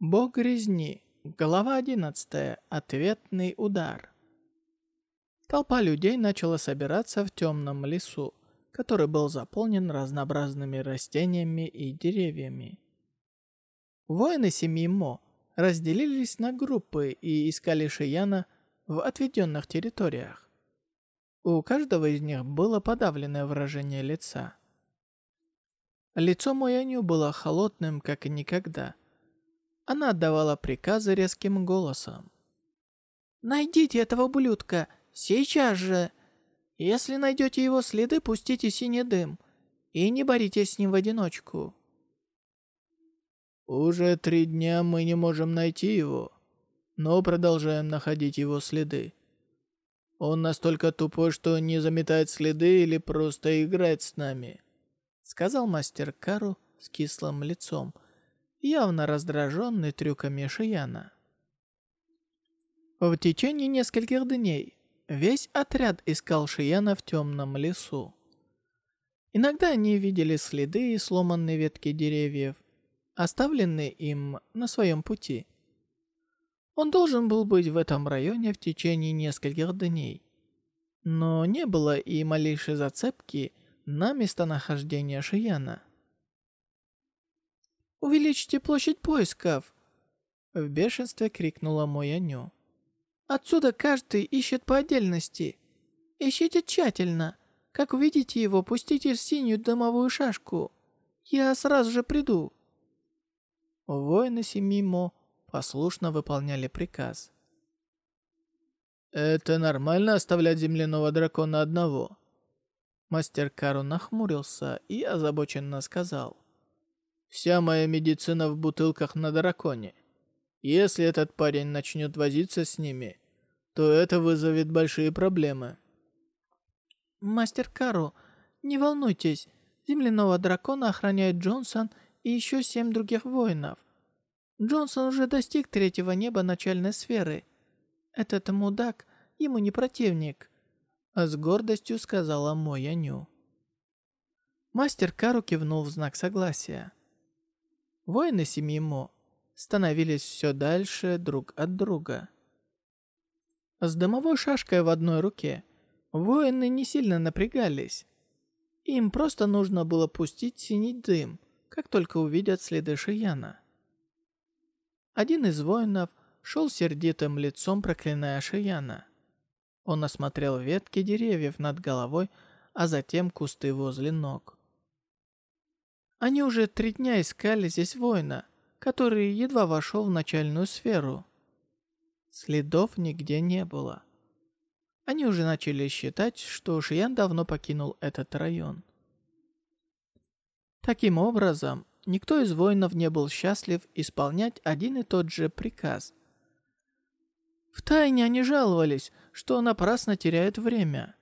Бог резни. Глава 11. Ответный удар. Толпа людей начала собираться в темном лесу, который был заполнен разнообразными растениями и деревьями. Воины семьи Мо разделились на группы и искали Шияна в отведенных территориях. У каждого из них было подавленное выражение лица. Лицо Мояню было холодным, как и никогда – она отдавала приказы резким голосом. «Найдите этого ублюдка! Сейчас же! Если найдете его следы, пустите синий дым. И не боритесь с ним в одиночку». «Уже три дня мы не можем найти его, но продолжаем находить его следы. Он настолько тупой, что не заметает следы или просто играет с нами», сказал мастер Кару с кислым лицом, явно раздраженный трюками Шияна. В течение нескольких дней весь отряд искал Шияна в темном лесу. Иногда они видели следы и сломанные ветки деревьев, оставленные им на своем пути. Он должен был быть в этом районе в течение нескольких дней. Но не было и малейшей зацепки на местонахождение Шияна. Увеличьте площадь поисков!» В бешенстве крикнула Мояню. «Отсюда каждый ищет по отдельности. Ищите тщательно. Как увидите его, пустите синюю дымовую шашку. Я сразу же приду». Воины семьи послушно выполняли приказ. «Это нормально оставлять земляного дракона одного?» Мастер Кару нахмурился и озабоченно сказал. Вся моя медицина в бутылках на драконе. Если этот парень начнет возиться с ними, то это вызовет большие проблемы. Мастер Кару, не волнуйтесь. Земляного дракона охраняет Джонсон и еще семь других воинов. Джонсон уже достиг третьего неба начальной сферы. Этот мудак ему не противник. А с гордостью сказала Мояню. Мастер Кару кивнул в знак согласия. Воины семьи Мо становились все дальше друг от друга. С дымовой шашкой в одной руке воины не сильно напрягались. Им просто нужно было пустить синий дым, как только увидят следы Шияна. Один из воинов шел сердитым лицом, проклиная Шияна. Он осмотрел ветки деревьев над головой, а затем кусты возле ног. Они уже три дня искали здесь воина, который едва вошел в начальную сферу. Следов нигде не было. Они уже начали считать, что Шиян давно покинул этот район. Таким образом, никто из воинов не был счастлив исполнять один и тот же приказ. Втайне они жаловались, что напрасно теряют время.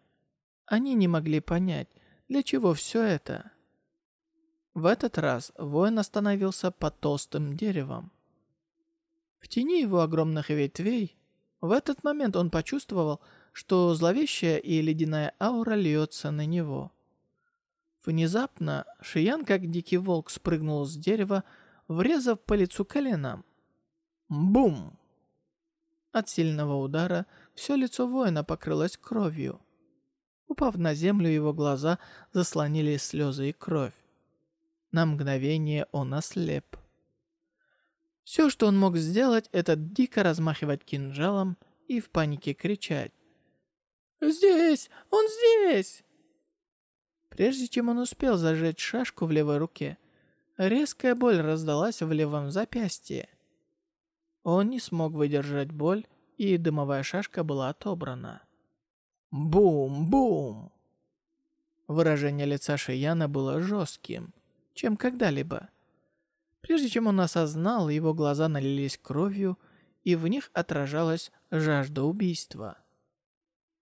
Они не могли понять, для чего все это. В этот раз воин остановился под толстым деревом. В тени его огромных ветвей, в этот момент он почувствовал, что зловещая и ледяная аура льется на него. Внезапно Шиян, как дикий волк, спрыгнул с дерева, врезав по лицу коленом. Бум! От сильного удара все лицо воина покрылось кровью. Упав на землю, его глаза заслонили слезы и кровь. На мгновение он ослеп. Все, что он мог сделать, это дико размахивать кинжалом и в панике кричать. «Здесь! Он здесь!» Прежде чем он успел зажечь шашку в левой руке, резкая боль раздалась в левом запястье. Он не смог выдержать боль, и дымовая шашка была отобрана. Бум-бум! Выражение лица Шияна было жестким чем когда-либо. Прежде чем он осознал, его глаза налились кровью, и в них отражалась жажда убийства.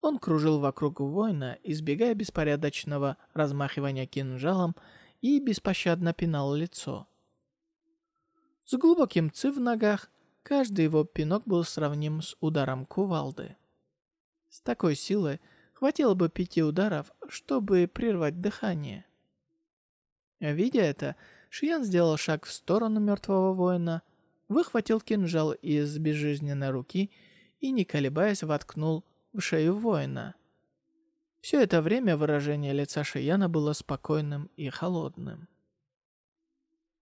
Он кружил вокруг воина, избегая беспорядочного размахивания кинжалом и беспощадно пинал лицо. С глубоким ци в ногах, каждый его пинок был сравним с ударом кувалды. С такой силой хватило бы пяти ударов, чтобы прервать дыхание. Видя это, Шиян сделал шаг в сторону мертвого воина, выхватил кинжал из безжизненной руки и, не колебаясь, воткнул в шею воина. Все это время выражение лица Шияна было спокойным и холодным.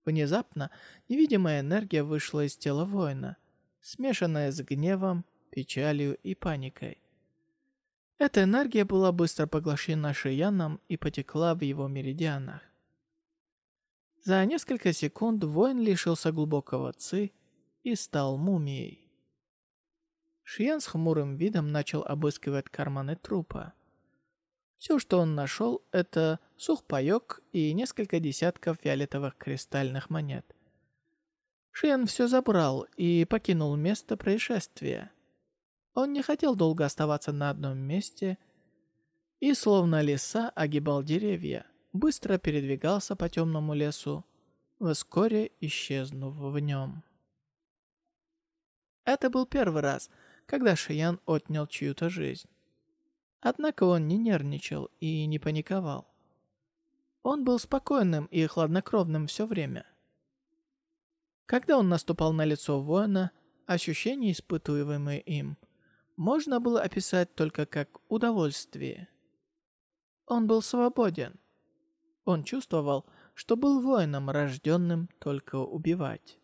Внезапно невидимая энергия вышла из тела воина, смешанная с гневом, печалью и паникой. Эта энергия была быстро поглощена Шияном и потекла в его меридианах. За несколько секунд воин лишился глубокого ци и стал мумией. Шиян с хмурым видом начал обыскивать карманы трупа. Все, что он нашел, это сухпайок и несколько десятков фиолетовых кристальных монет. Шиян все забрал и покинул место происшествия. Он не хотел долго оставаться на одном месте и, словно лиса, огибал деревья, быстро передвигался по темному лесу, вскоре исчезнув в нем. Это был первый раз, когда Шиян отнял чью-то жизнь. Однако он не нервничал и не паниковал. Он был спокойным и хладнокровным все время. Когда он наступал на лицо воина, ощущения, испытуемые им, можно было описать только как удовольствие. Он был свободен. Он чувствовал, что был воином, рожденным только убивать.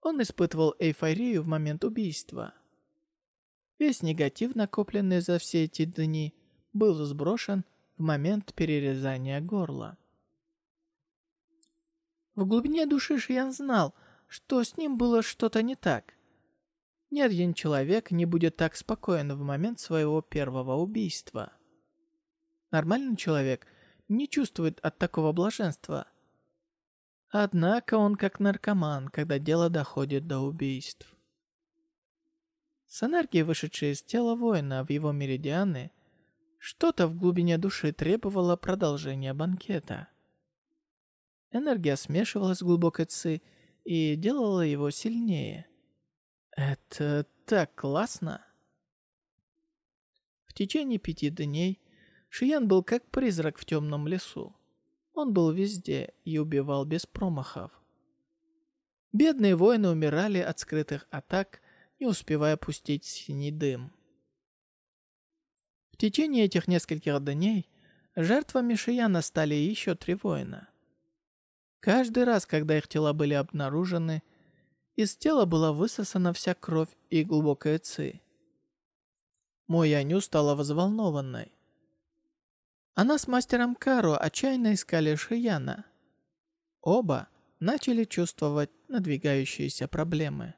Он испытывал эйфорию в момент убийства – Весь негатив, накопленный за все эти дни, был сброшен в момент перерезания горла. В глубине души Шиян знал, что с ним было что-то не так. Ни один человек не будет так спокоен в момент своего первого убийства. Нормальный человек не чувствует от такого блаженства. Однако он как наркоман, когда дело доходит до убийств. С энергией, вышедшей из тела воина в его меридианы, что-то в глубине души требовало продолжения банкета. Энергия смешивалась с глубокой ци и делала его сильнее. Это так классно! В течение пяти дней Шиян был как призрак в темном лесу. Он был везде и убивал без промахов. Бедные воины умирали от скрытых атак не успевая пустить синий дым. В течение этих нескольких дней жертвами Шияна стали еще три воина. Каждый раз, когда их тела были обнаружены, из тела была высосана вся кровь и глубокая ци. Мой Яню стала взволнованной. Она с мастером Кару отчаянно искали Шияна. Оба начали чувствовать надвигающиеся проблемы.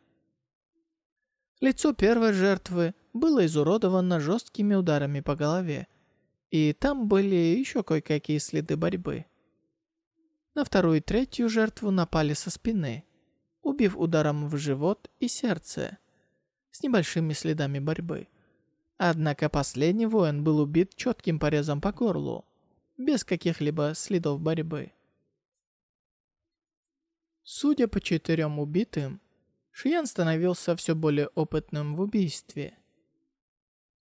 Лицо первой жертвы было изуродовано жесткими ударами по голове, и там были еще кое-какие следы борьбы. На вторую и третью жертву напали со спины, убив ударом в живот и сердце, с небольшими следами борьбы. Однако последний воин был убит четким порезом по горлу, без каких-либо следов борьбы. Судя по четырем убитым, Шиян становился все более опытным в убийстве.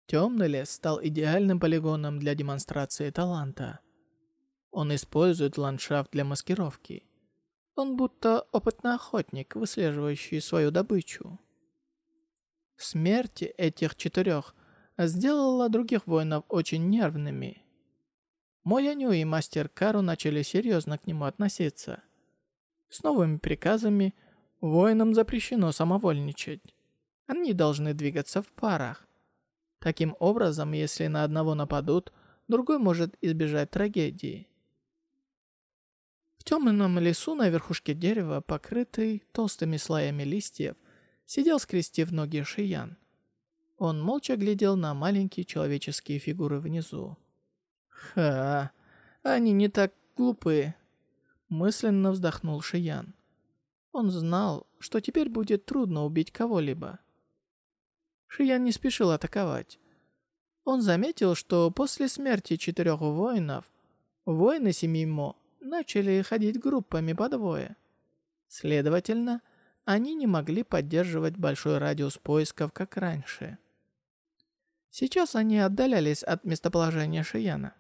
Темный лес стал идеальным полигоном для демонстрации таланта. Он использует ландшафт для маскировки. Он будто опытный охотник, выслеживающий свою добычу. Смерть этих четырех сделала других воинов очень нервными. Мояню и мастер Кару начали серьезно к нему относиться. С новыми приказами Воинам запрещено самовольничать. Они должны двигаться в парах. Таким образом, если на одного нападут, другой может избежать трагедии. В темном лесу на верхушке дерева, покрытый толстыми слоями листьев, сидел скрестив ноги Шиян. Он молча глядел на маленькие человеческие фигуры внизу. «Ха, они не так глупые», — мысленно вздохнул Шиян. Он знал, что теперь будет трудно убить кого-либо. Шиян не спешил атаковать. Он заметил, что после смерти четырех воинов, воины семьи Мо начали ходить группами по двое. Следовательно, они не могли поддерживать большой радиус поисков, как раньше. Сейчас они отдалялись от местоположения Шияна.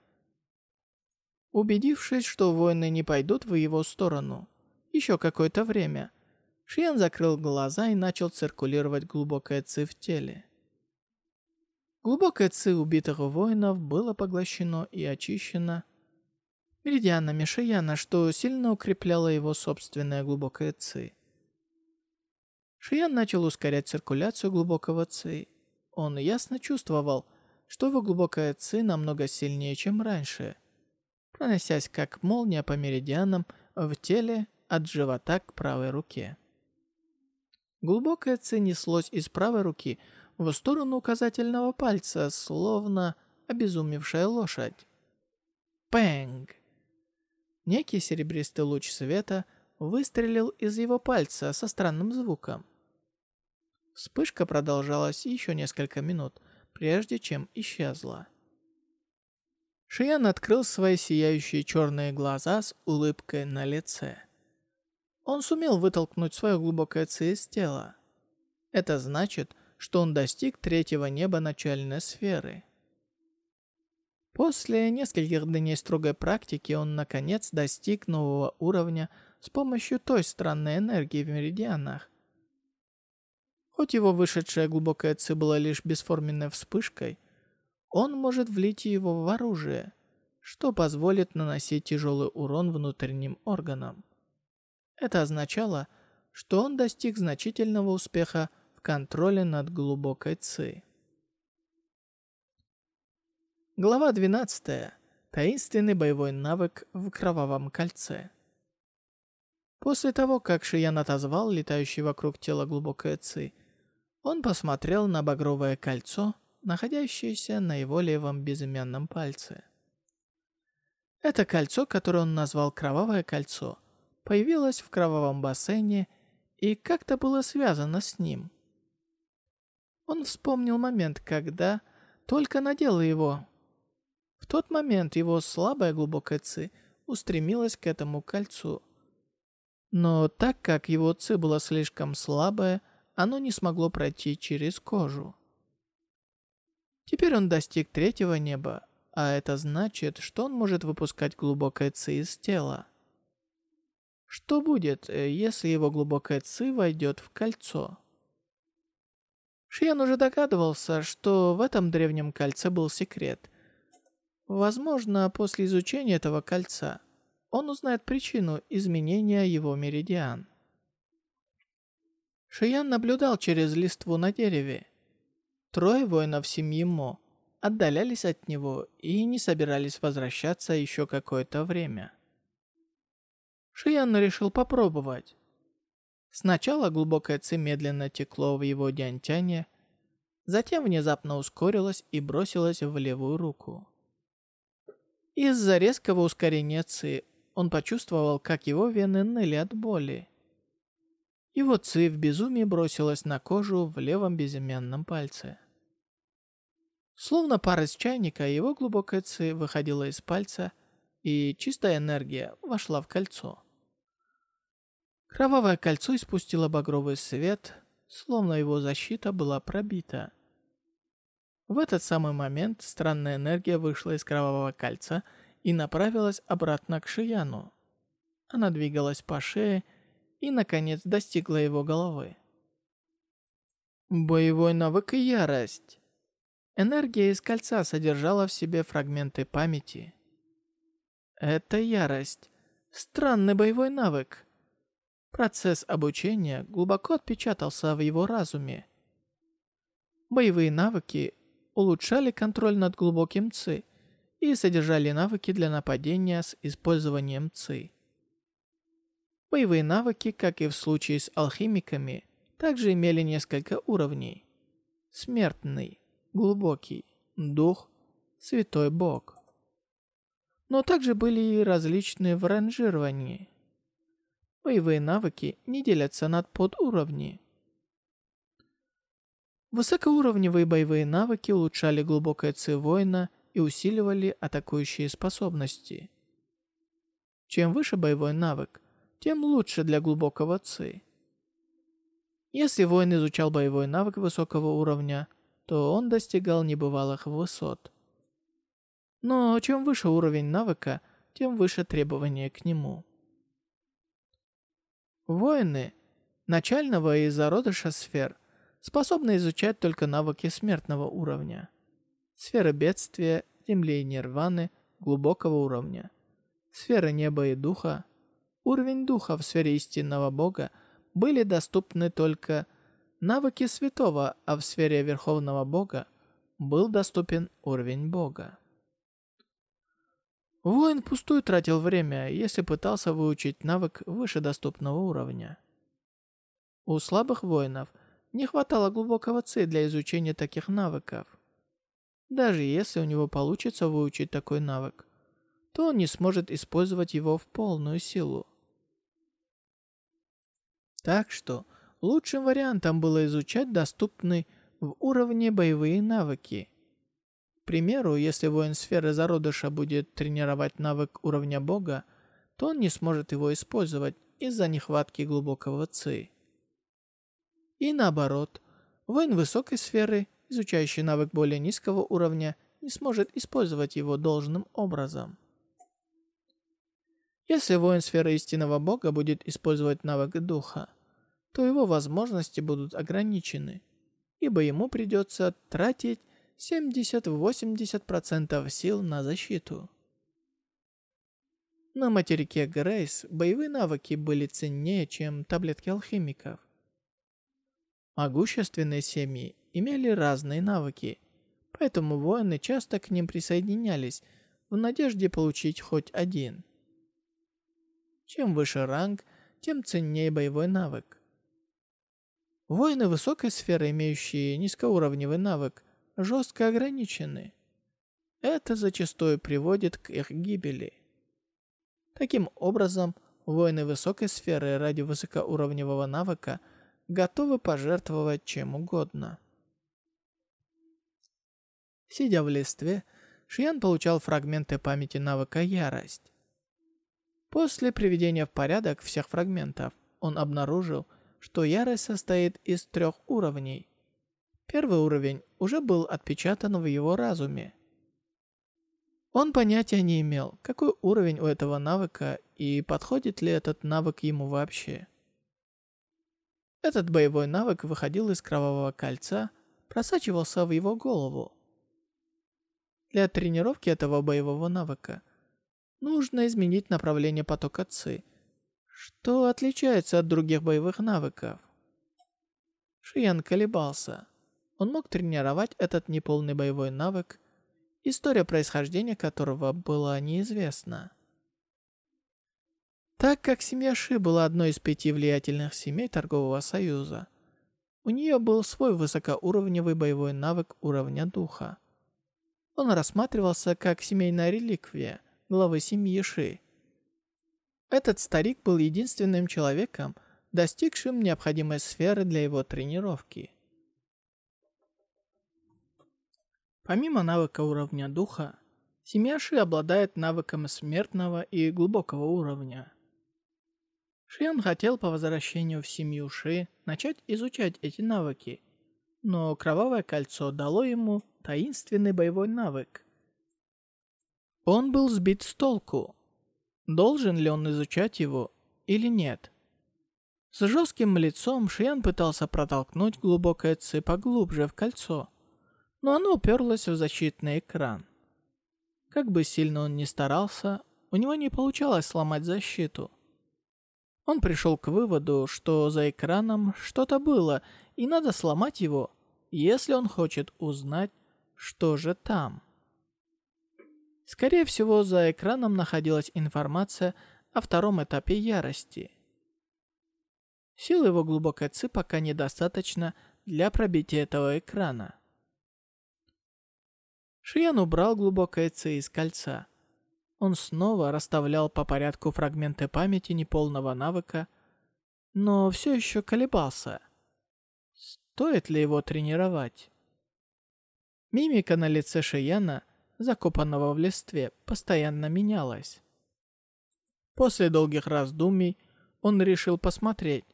Убедившись, что воины не пойдут в его сторону, еще какое-то время. Шиян закрыл глаза и начал циркулировать глубокое ци в теле. Глубокое ци убитых воинов было поглощено и очищено меридианами Шияна, что сильно укрепляло его собственное глубокое ци. Шиян начал ускорять циркуляцию глубокого ци. Он ясно чувствовал, что его глубокая ци намного сильнее, чем раньше, проносясь как молния по меридианам в теле от живота к правой руке. Глубокое ци неслось из правой руки в сторону указательного пальца, словно обезумевшая лошадь. Пэнг! Некий серебристый луч света выстрелил из его пальца со странным звуком. Вспышка продолжалась еще несколько минут, прежде чем исчезла. Шиян открыл свои сияющие черные глаза с улыбкой на лице. Он сумел вытолкнуть свое глубокое ци из тела. Это значит, что он достиг третьего неба начальной сферы. После нескольких дней строгой практики он наконец достиг нового уровня с помощью той странной энергии в меридианах. Хоть его вышедшая глубокая ци была лишь бесформенной вспышкой, он может влить его в оружие, что позволит наносить тяжелый урон внутренним органам. Это означало, что он достиг значительного успеха контроле над глубокой ци. Глава 12. Таинственный боевой навык в кровавом кольце. После того, как Шиян отозвал летающий вокруг тела глубокое ци, он посмотрел на багровое кольцо, находящееся на его левом безымянном пальце. Это кольцо, которое он назвал «кровавое кольцо», появилось в кровавом бассейне и как-то было связано с ним. Он вспомнил момент, когда только надел его. В тот момент его слабая глубокая ци устремилась к этому кольцу. Но так как его ци было слишком слабое, оно не смогло пройти через кожу. Теперь он достиг третьего неба, а это значит, что он может выпускать глубокое ци из тела. Что будет, э, если его глубокая ци войдет в кольцо? Шиян уже догадывался, что в этом древнем кольце был секрет. Возможно, после изучения этого кольца он узнает причину изменения его меридиан. Шиян наблюдал через листву на дереве. Трое воинов семьи Мо отдалялись от него и не собирались возвращаться еще какое-то время. Шиян решил попробовать. Сначала глубокое ци медленно текло в его дянтяне, затем внезапно ускорилось и бросилось в левую руку. Из-за резкого ускорения ци он почувствовал, как его вены ныли от боли. Его ци в безумии бросилась на кожу в левом безымянном пальце. Словно пар из чайника, его глубокая ци выходила из пальца, и чистая энергия вошла в кольцо. Кровавое кольцо испустило багровый свет, словно его защита была пробита. В этот самый момент странная энергия вышла из кровавого кольца и направилась обратно к Шияну. Она двигалась по шее и, наконец, достигла его головы. Боевой навык и ярость. Энергия из кольца содержала в себе фрагменты памяти. Это ярость. Странный боевой навык. Процесс обучения глубоко отпечатался в его разуме. Боевые навыки улучшали контроль над глубоким ци и содержали навыки для нападения с использованием ци. Боевые навыки, как и в случае с алхимиками, также имели несколько уровней. Смертный, глубокий, дух, святой бог. Но также были и различные в ранжировании. Боевые навыки не делятся на подуровни. Высокоуровневые боевые навыки улучшали глубокое ци воина и усиливали атакующие способности. Чем выше боевой навык, тем лучше для глубокого ци. Если воин изучал боевой навык высокого уровня, то он достигал небывалых высот. Но чем выше уровень навыка, тем выше требования к нему. Воины начального и зародыша сфер способны изучать только навыки смертного уровня. Сферы бедствия, земли и нирваны глубокого уровня. Сферы неба и духа. Уровень духа в сфере истинного бога были доступны только навыки святого, а в сфере верховного бога был доступен уровень бога. Воин пустую тратил время, если пытался выучить навык выше доступного уровня. У слабых воинов не хватало глубокого ци для изучения таких навыков. Даже если у него получится выучить такой навык, то он не сможет использовать его в полную силу. Так что лучшим вариантом было изучать доступный в уровне боевые навыки – к примеру, если воин сферы зародыша будет тренировать навык уровня бога, то он не сможет его использовать из-за нехватки глубокого ци. И наоборот, воин высокой сферы, изучающий навык более низкого уровня, не сможет использовать его должным образом. Если воин сферы истинного бога будет использовать навык духа, то его возможности будут ограничены, ибо ему придется тратить 70-80% сил на защиту. На материке Грейс боевые навыки были ценнее, чем таблетки алхимиков. Могущественные семьи имели разные навыки, поэтому воины часто к ним присоединялись в надежде получить хоть один. Чем выше ранг, тем ценнее боевой навык. Воины высокой сферы, имеющие низкоуровневый навык, жестко ограничены. Это зачастую приводит к их гибели. Таким образом, воины высокой сферы ради высокоуровневого навыка готовы пожертвовать чем угодно. Сидя в листве, Шиян получал фрагменты памяти навыка «Ярость». После приведения в порядок всех фрагментов, он обнаружил, что ярость состоит из трех уровней – Первый уровень уже был отпечатан в его разуме. Он понятия не имел, какой уровень у этого навыка и подходит ли этот навык ему вообще. Этот боевой навык выходил из кровавого кольца, просачивался в его голову. Для тренировки этого боевого навыка нужно изменить направление потока ЦИ, что отличается от других боевых навыков. Шиян колебался он мог тренировать этот неполный боевой навык, история происхождения которого была неизвестна. Так как семья Ши была одной из пяти влиятельных семей торгового союза, у нее был свой высокоуровневый боевой навык уровня духа. Он рассматривался как семейная реликвия главы семьи Ши. Этот старик был единственным человеком, достигшим необходимой сферы для его тренировки. Помимо навыка уровня духа, семья Ши обладает навыком смертного и глубокого уровня. Шиян хотел по возвращению в семью Ши начать изучать эти навыки, но Кровавое Кольцо дало ему таинственный боевой навык. Он был сбит с толку. Должен ли он изучать его или нет? С жестким лицом Шиян пытался протолкнуть глубокое ци поглубже в кольцо – но оно уперлось в защитный экран. Как бы сильно он ни старался, у него не получалось сломать защиту. Он пришел к выводу, что за экраном что-то было, и надо сломать его, если он хочет узнать, что же там. Скорее всего, за экраном находилась информация о втором этапе ярости. Силы его глубокой ци пока недостаточно для пробития этого экрана. Шиян убрал глубокое ци из кольца. Он снова расставлял по порядку фрагменты памяти неполного навыка, но все еще колебался. Стоит ли его тренировать? Мимика на лице Шияна, закопанного в листве, постоянно менялась. После долгих раздумий он решил посмотреть,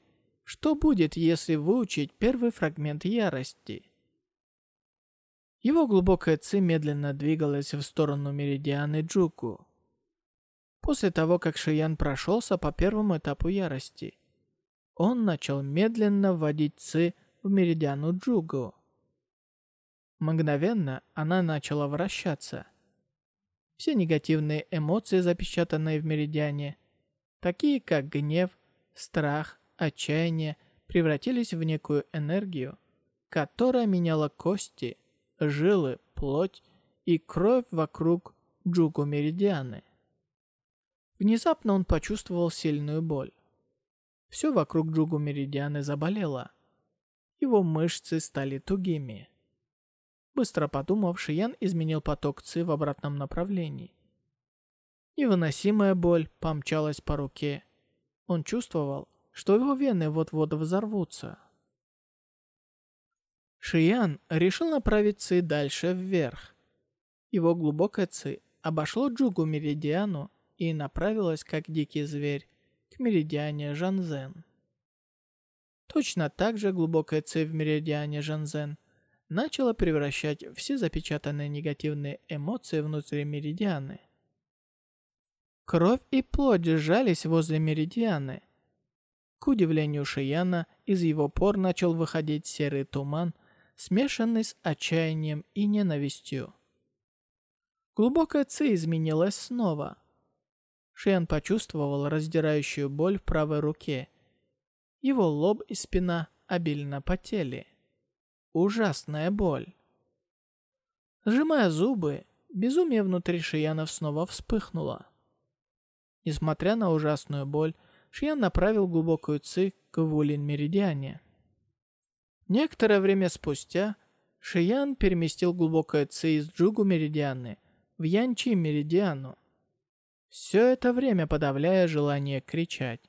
что будет, если выучить первый фрагмент ярости. Его глубокая ци медленно двигалась в сторону меридианы Джуку. После того, как Шиян прошелся по первому этапу ярости, Он начал медленно вводить ци в меридиану Джугу. Мгновенно она начала вращаться. Все негативные эмоции, запечатанные в меридиане, такие как гнев, страх, отчаяние, превратились в некую энергию, которая меняла кости, жилы, плоть и кровь вокруг Джугу Меридианы. Внезапно он почувствовал сильную боль. Все вокруг Джугу Меридианы заболело. Его мышцы стали тугими. Быстро подумав, Шиян изменил поток Ци в обратном направлении. Невыносимая боль помчалась по руке. Он чувствовал, что его вены вот-вот взорвутся. Шиян решил направить Ци дальше вверх. Его глубокое Ци обошло Джугу Меридиану и направилось, как дикий зверь, к меридиане Жанзен. Точно так же глубокая Ци в меридиане Жанзен начала превращать все запечатанные негативные эмоции внутри меридианы. Кровь и плоть сжались возле меридианы. К удивлению Шияна, из его пор начал выходить серый туман, смешанный с отчаянием и ненавистью. Глубокая ци изменилась снова. Шиян почувствовал раздирающую боль в правой руке. Его лоб и спина обильно потели. Ужасная боль. Сжимая зубы, безумие внутри Шиянов снова вспыхнуло. Несмотря на ужасную боль, Шиян направил глубокую ци к Вулин-меридиане. Некоторое время спустя Шиян переместил глубокое ци из Джугу-меридианы в Янчи-меридиану. Все это время подавляя желание кричать.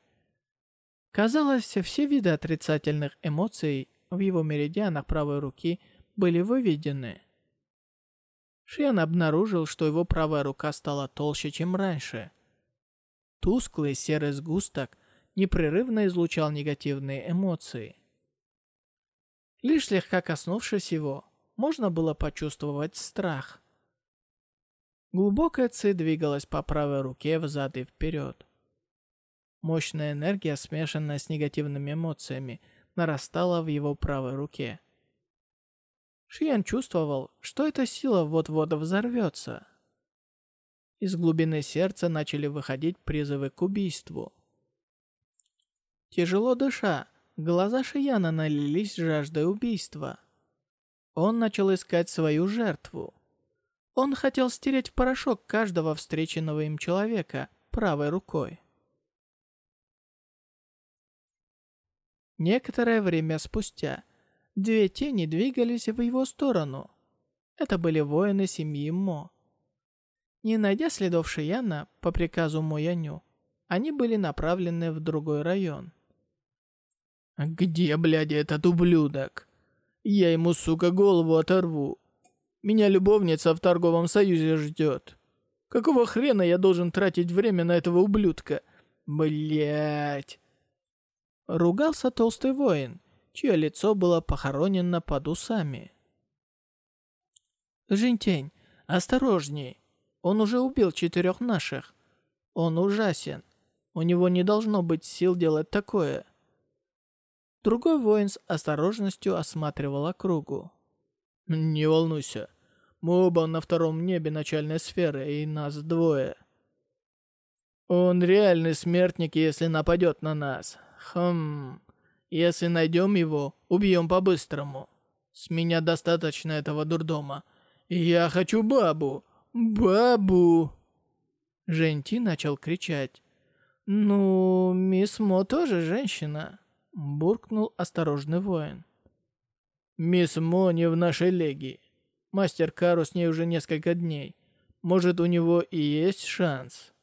Казалось, все виды отрицательных эмоций в его меридианах правой руки были выведены. Шиян обнаружил, что его правая рука стала толще, чем раньше. Тусклый серый сгусток непрерывно излучал негативные эмоции. Лишь слегка коснувшись его, можно было почувствовать страх. Глубокая ци двигалась по правой руке взад и вперед. Мощная энергия, смешанная с негативными эмоциями, нарастала в его правой руке. Шиян чувствовал, что эта сила вот-вот взорвется. Из глубины сердца начали выходить призывы к убийству. Тяжело дыша, Глаза Шияна налились жаждой убийства. Он начал искать свою жертву. Он хотел стереть в порошок каждого встреченного им человека правой рукой. Некоторое время спустя две тени двигались в его сторону. Это были воины семьи Мо. Не найдя следов Шияна по приказу Мо Яню, они были направлены в другой район. «Где, блядь, этот ублюдок? Я ему, сука, голову оторву. Меня любовница в торговом союзе ждет. Какого хрена я должен тратить время на этого ублюдка? Блядь!» Ругался толстый воин, чье лицо было похоронено под усами. «Жентень, осторожней. Он уже убил четырех наших. Он ужасен. У него не должно быть сил делать такое». Другой воин с осторожностью осматривал округу. «Не волнуйся. Мы оба на втором небе начальной сферы, и нас двое. Он реальный смертник, если нападет на нас. Хм... Если найдем его, убьем по-быстрому. С меня достаточно этого дурдома. Я хочу бабу! Бабу!» Женти начал кричать. «Ну, мисс Мо тоже женщина». Буркнул осторожный воин. «Мисс Мо не в нашей леге. Мастер Кару с ней уже несколько дней. Может, у него и есть шанс.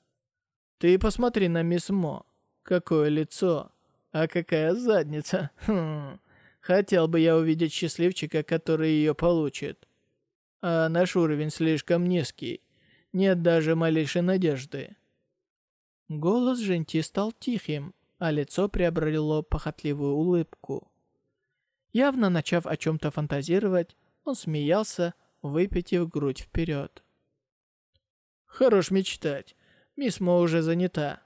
Ты посмотри на мисс Мо. Какое лицо, а какая задница. Хм. Хотел бы я увидеть счастливчика, который ее получит. А наш уровень слишком низкий. Нет даже малейшей надежды». Голос Женти стал тихим, а лицо приобрело похотливую улыбку. Явно начав о чем-то фантазировать, он смеялся, выпитив грудь вперед. «Хорош мечтать. Мисс Мо уже занята.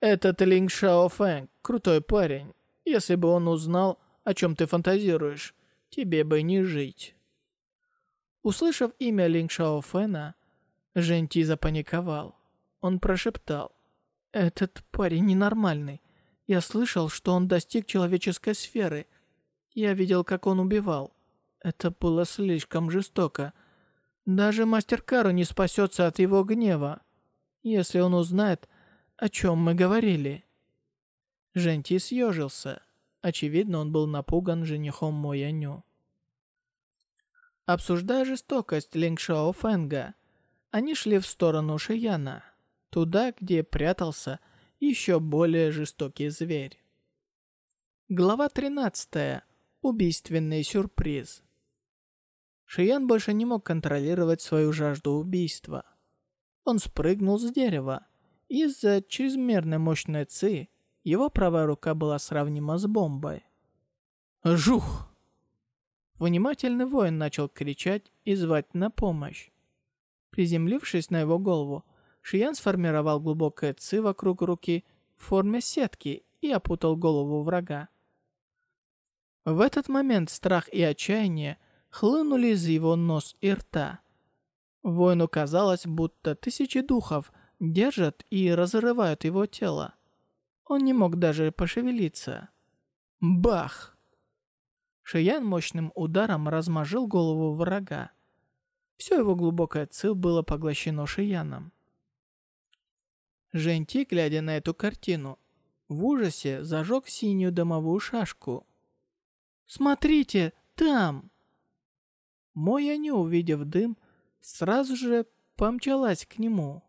Этот Линг Шао Фэнг, крутой парень. Если бы он узнал, о чем ты фантазируешь, тебе бы не жить». Услышав имя Линг Шао Фэна, Жэньти запаниковал. Он прошептал. «Этот парень ненормальный. Я слышал, что он достиг человеческой сферы. Я видел, как он убивал. Это было слишком жестоко. Даже мастер Кару не спасется от его гнева, если он узнает, о чем мы говорили». Жэньти съежился. Очевидно, он был напуган женихом Мояню. Обсуждая жестокость Лингшао Фэнга, они шли в сторону Шияна, туда, где прятался еще более жестокий зверь. Глава 13. Убийственный сюрприз. Шиян больше не мог контролировать свою жажду убийства. Он спрыгнул с дерева. Из-за чрезмерной мощной ци его правая рука была сравнима с бомбой. «Жух!» Внимательный воин начал кричать и звать на помощь. Приземлившись на его голову, Шиян сформировал глубокое ци вокруг руки в форме сетки и опутал голову врага. В этот момент страх и отчаяние хлынули из его нос и рта. Воину казалось, будто тысячи духов держат и разрывают его тело. Он не мог даже пошевелиться. Бах! Шиян мощным ударом размажил голову врага. Все его глубокое цил было поглощено Шияном. Женти, глядя на эту картину, в ужасе зажег синюю дымовую шашку. «Смотрите, там!» Моя, не увидев дым, сразу же помчалась к нему.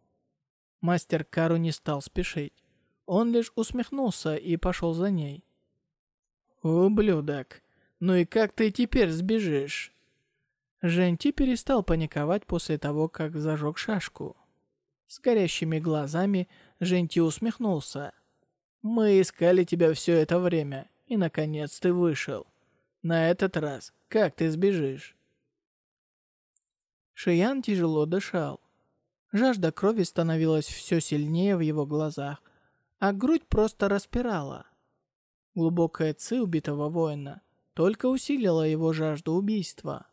Мастер Кару не стал спешить. Он лишь усмехнулся и пошел за ней. «Ублюдок, ну и как ты теперь сбежишь?» Женти перестал паниковать после того, как зажег шашку. С горящими глазами Женти усмехнулся. «Мы искали тебя все это время, и, наконец, ты вышел. На этот раз как ты сбежишь?» Шиян тяжело дышал. Жажда крови становилась все сильнее в его глазах, а грудь просто распирала. Глубокая ци убитого воина только усилила его жажду убийства.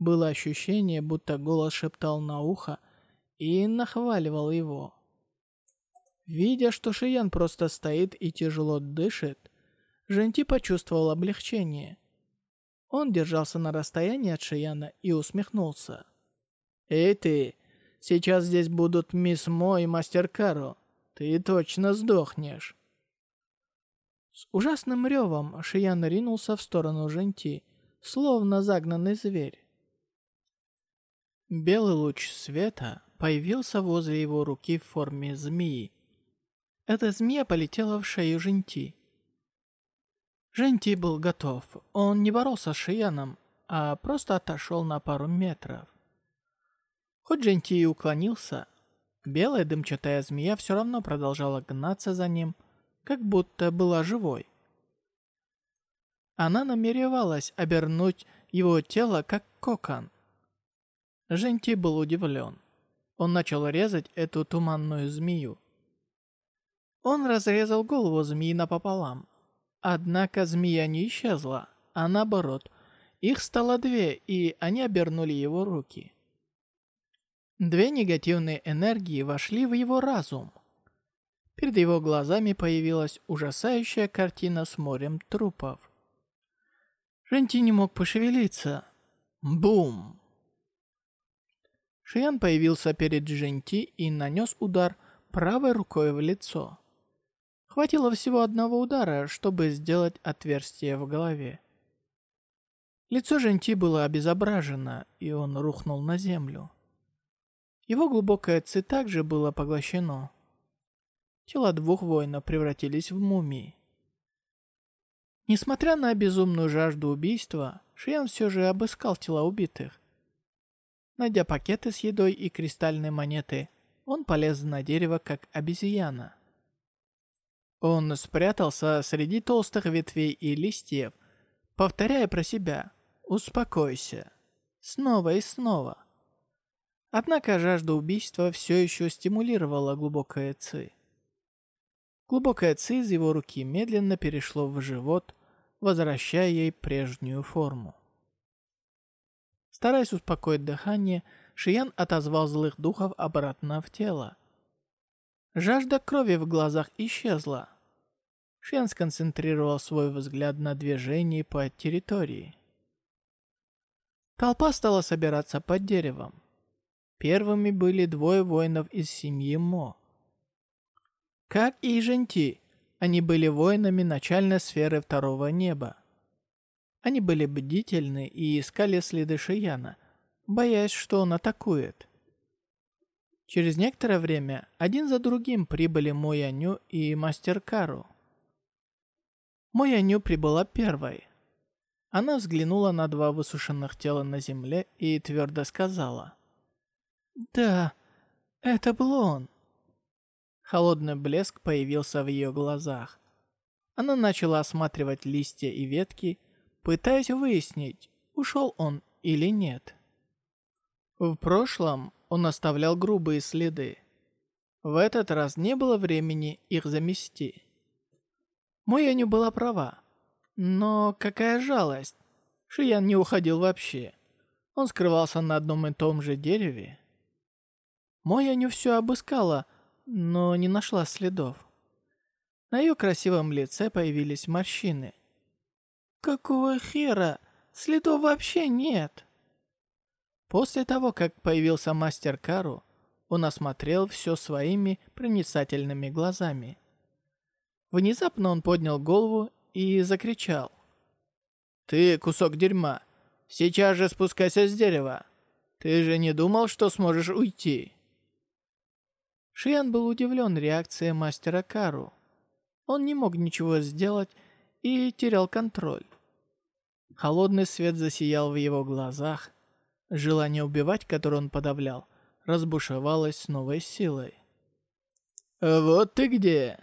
Было ощущение, будто голос шептал на ухо и нахваливал его. Видя, что Шиян просто стоит и тяжело дышит, Женти почувствовал облегчение. Он держался на расстоянии от Шияна и усмехнулся. «Эй ты, сейчас здесь будут мисс Мо и мастер Каро. Ты точно сдохнешь. С ужасным ревом Шиян ринулся в сторону Женти, словно загнанный зверь. Белый луч света появился возле его руки в форме змеи. Эта змея полетела в шею Женти. Женти был готов. Он не боролся с Шияном, а просто отошел на пару метров. Хоть Женти и уклонился, Белая дымчатая змея все равно продолжала гнаться за ним, как будто была живой. Она намеревалась обернуть его тело как кокон. Женти был удивлен. Он начал резать эту туманную змею. Он разрезал голову змеи напополам. Однако змея не исчезла, а наоборот, их стало две, и они обернули его руки. Две негативные энергии вошли в его разум. Перед его глазами появилась ужасающая картина с морем трупов. Женти не мог пошевелиться. Бум! Шиян появился перед Женти и нанес удар правой рукой в лицо. Хватило всего одного удара, чтобы сделать отверстие в голове. Лицо Женти было обезображено, и он рухнул на землю. Его глубокое ци также было поглощено. Тела двух воинов превратились в мумии. Несмотря на безумную жажду убийства, Шиян все же обыскал тела убитых. Найдя пакеты с едой и кристальные монеты, он полез на дерево, как обезьяна. Он спрятался среди толстых ветвей и листьев, повторяя про себя «Успокойся» снова и снова. Однако жажда убийства все еще стимулировала глубокое ци. Глубокое ци из его руки медленно перешло в живот, возвращая ей прежнюю форму. Стараясь успокоить дыхание, Шиян отозвал злых духов обратно в тело. Жажда крови в глазах исчезла. Шиян сконцентрировал свой взгляд на движении по территории. Толпа стала собираться под деревом. Первыми были двое воинов из семьи Мо. Как и Жэньти, они были воинами начальной сферы второго неба. Они были бдительны и искали следы Шияна, боясь, что он атакует. Через некоторое время один за другим прибыли Мояню и Мастер Кару. Мояню прибыла первой. Она взглянула на два высушенных тела на земле и твердо сказала. «Да, это был он». Холодный блеск появился в ее глазах. Она начала осматривать листья и ветки, пытаясь выяснить, ушел он или нет. В прошлом он оставлял грубые следы. В этот раз не было времени их замести. Моя не была права. Но какая жалость. Шиян не уходил вообще. Он скрывался на одном и том же дереве. Моя не все обыскала, но не нашла следов. На ее красивом лице появились морщины. «Какого хера? Следов вообще нет!» После того, как появился мастер Кару, он осмотрел все своими проницательными глазами. Внезапно он поднял голову и закричал. «Ты кусок дерьма! Сейчас же спускайся с дерева! Ты же не думал, что сможешь уйти?» Шиян был удивлен реакцией мастера Кару. Он не мог ничего сделать и терял контроль. Холодный свет засиял в его глазах. Желание убивать, которое он подавлял, разбушевалось с новой силой. «Вот ты где!»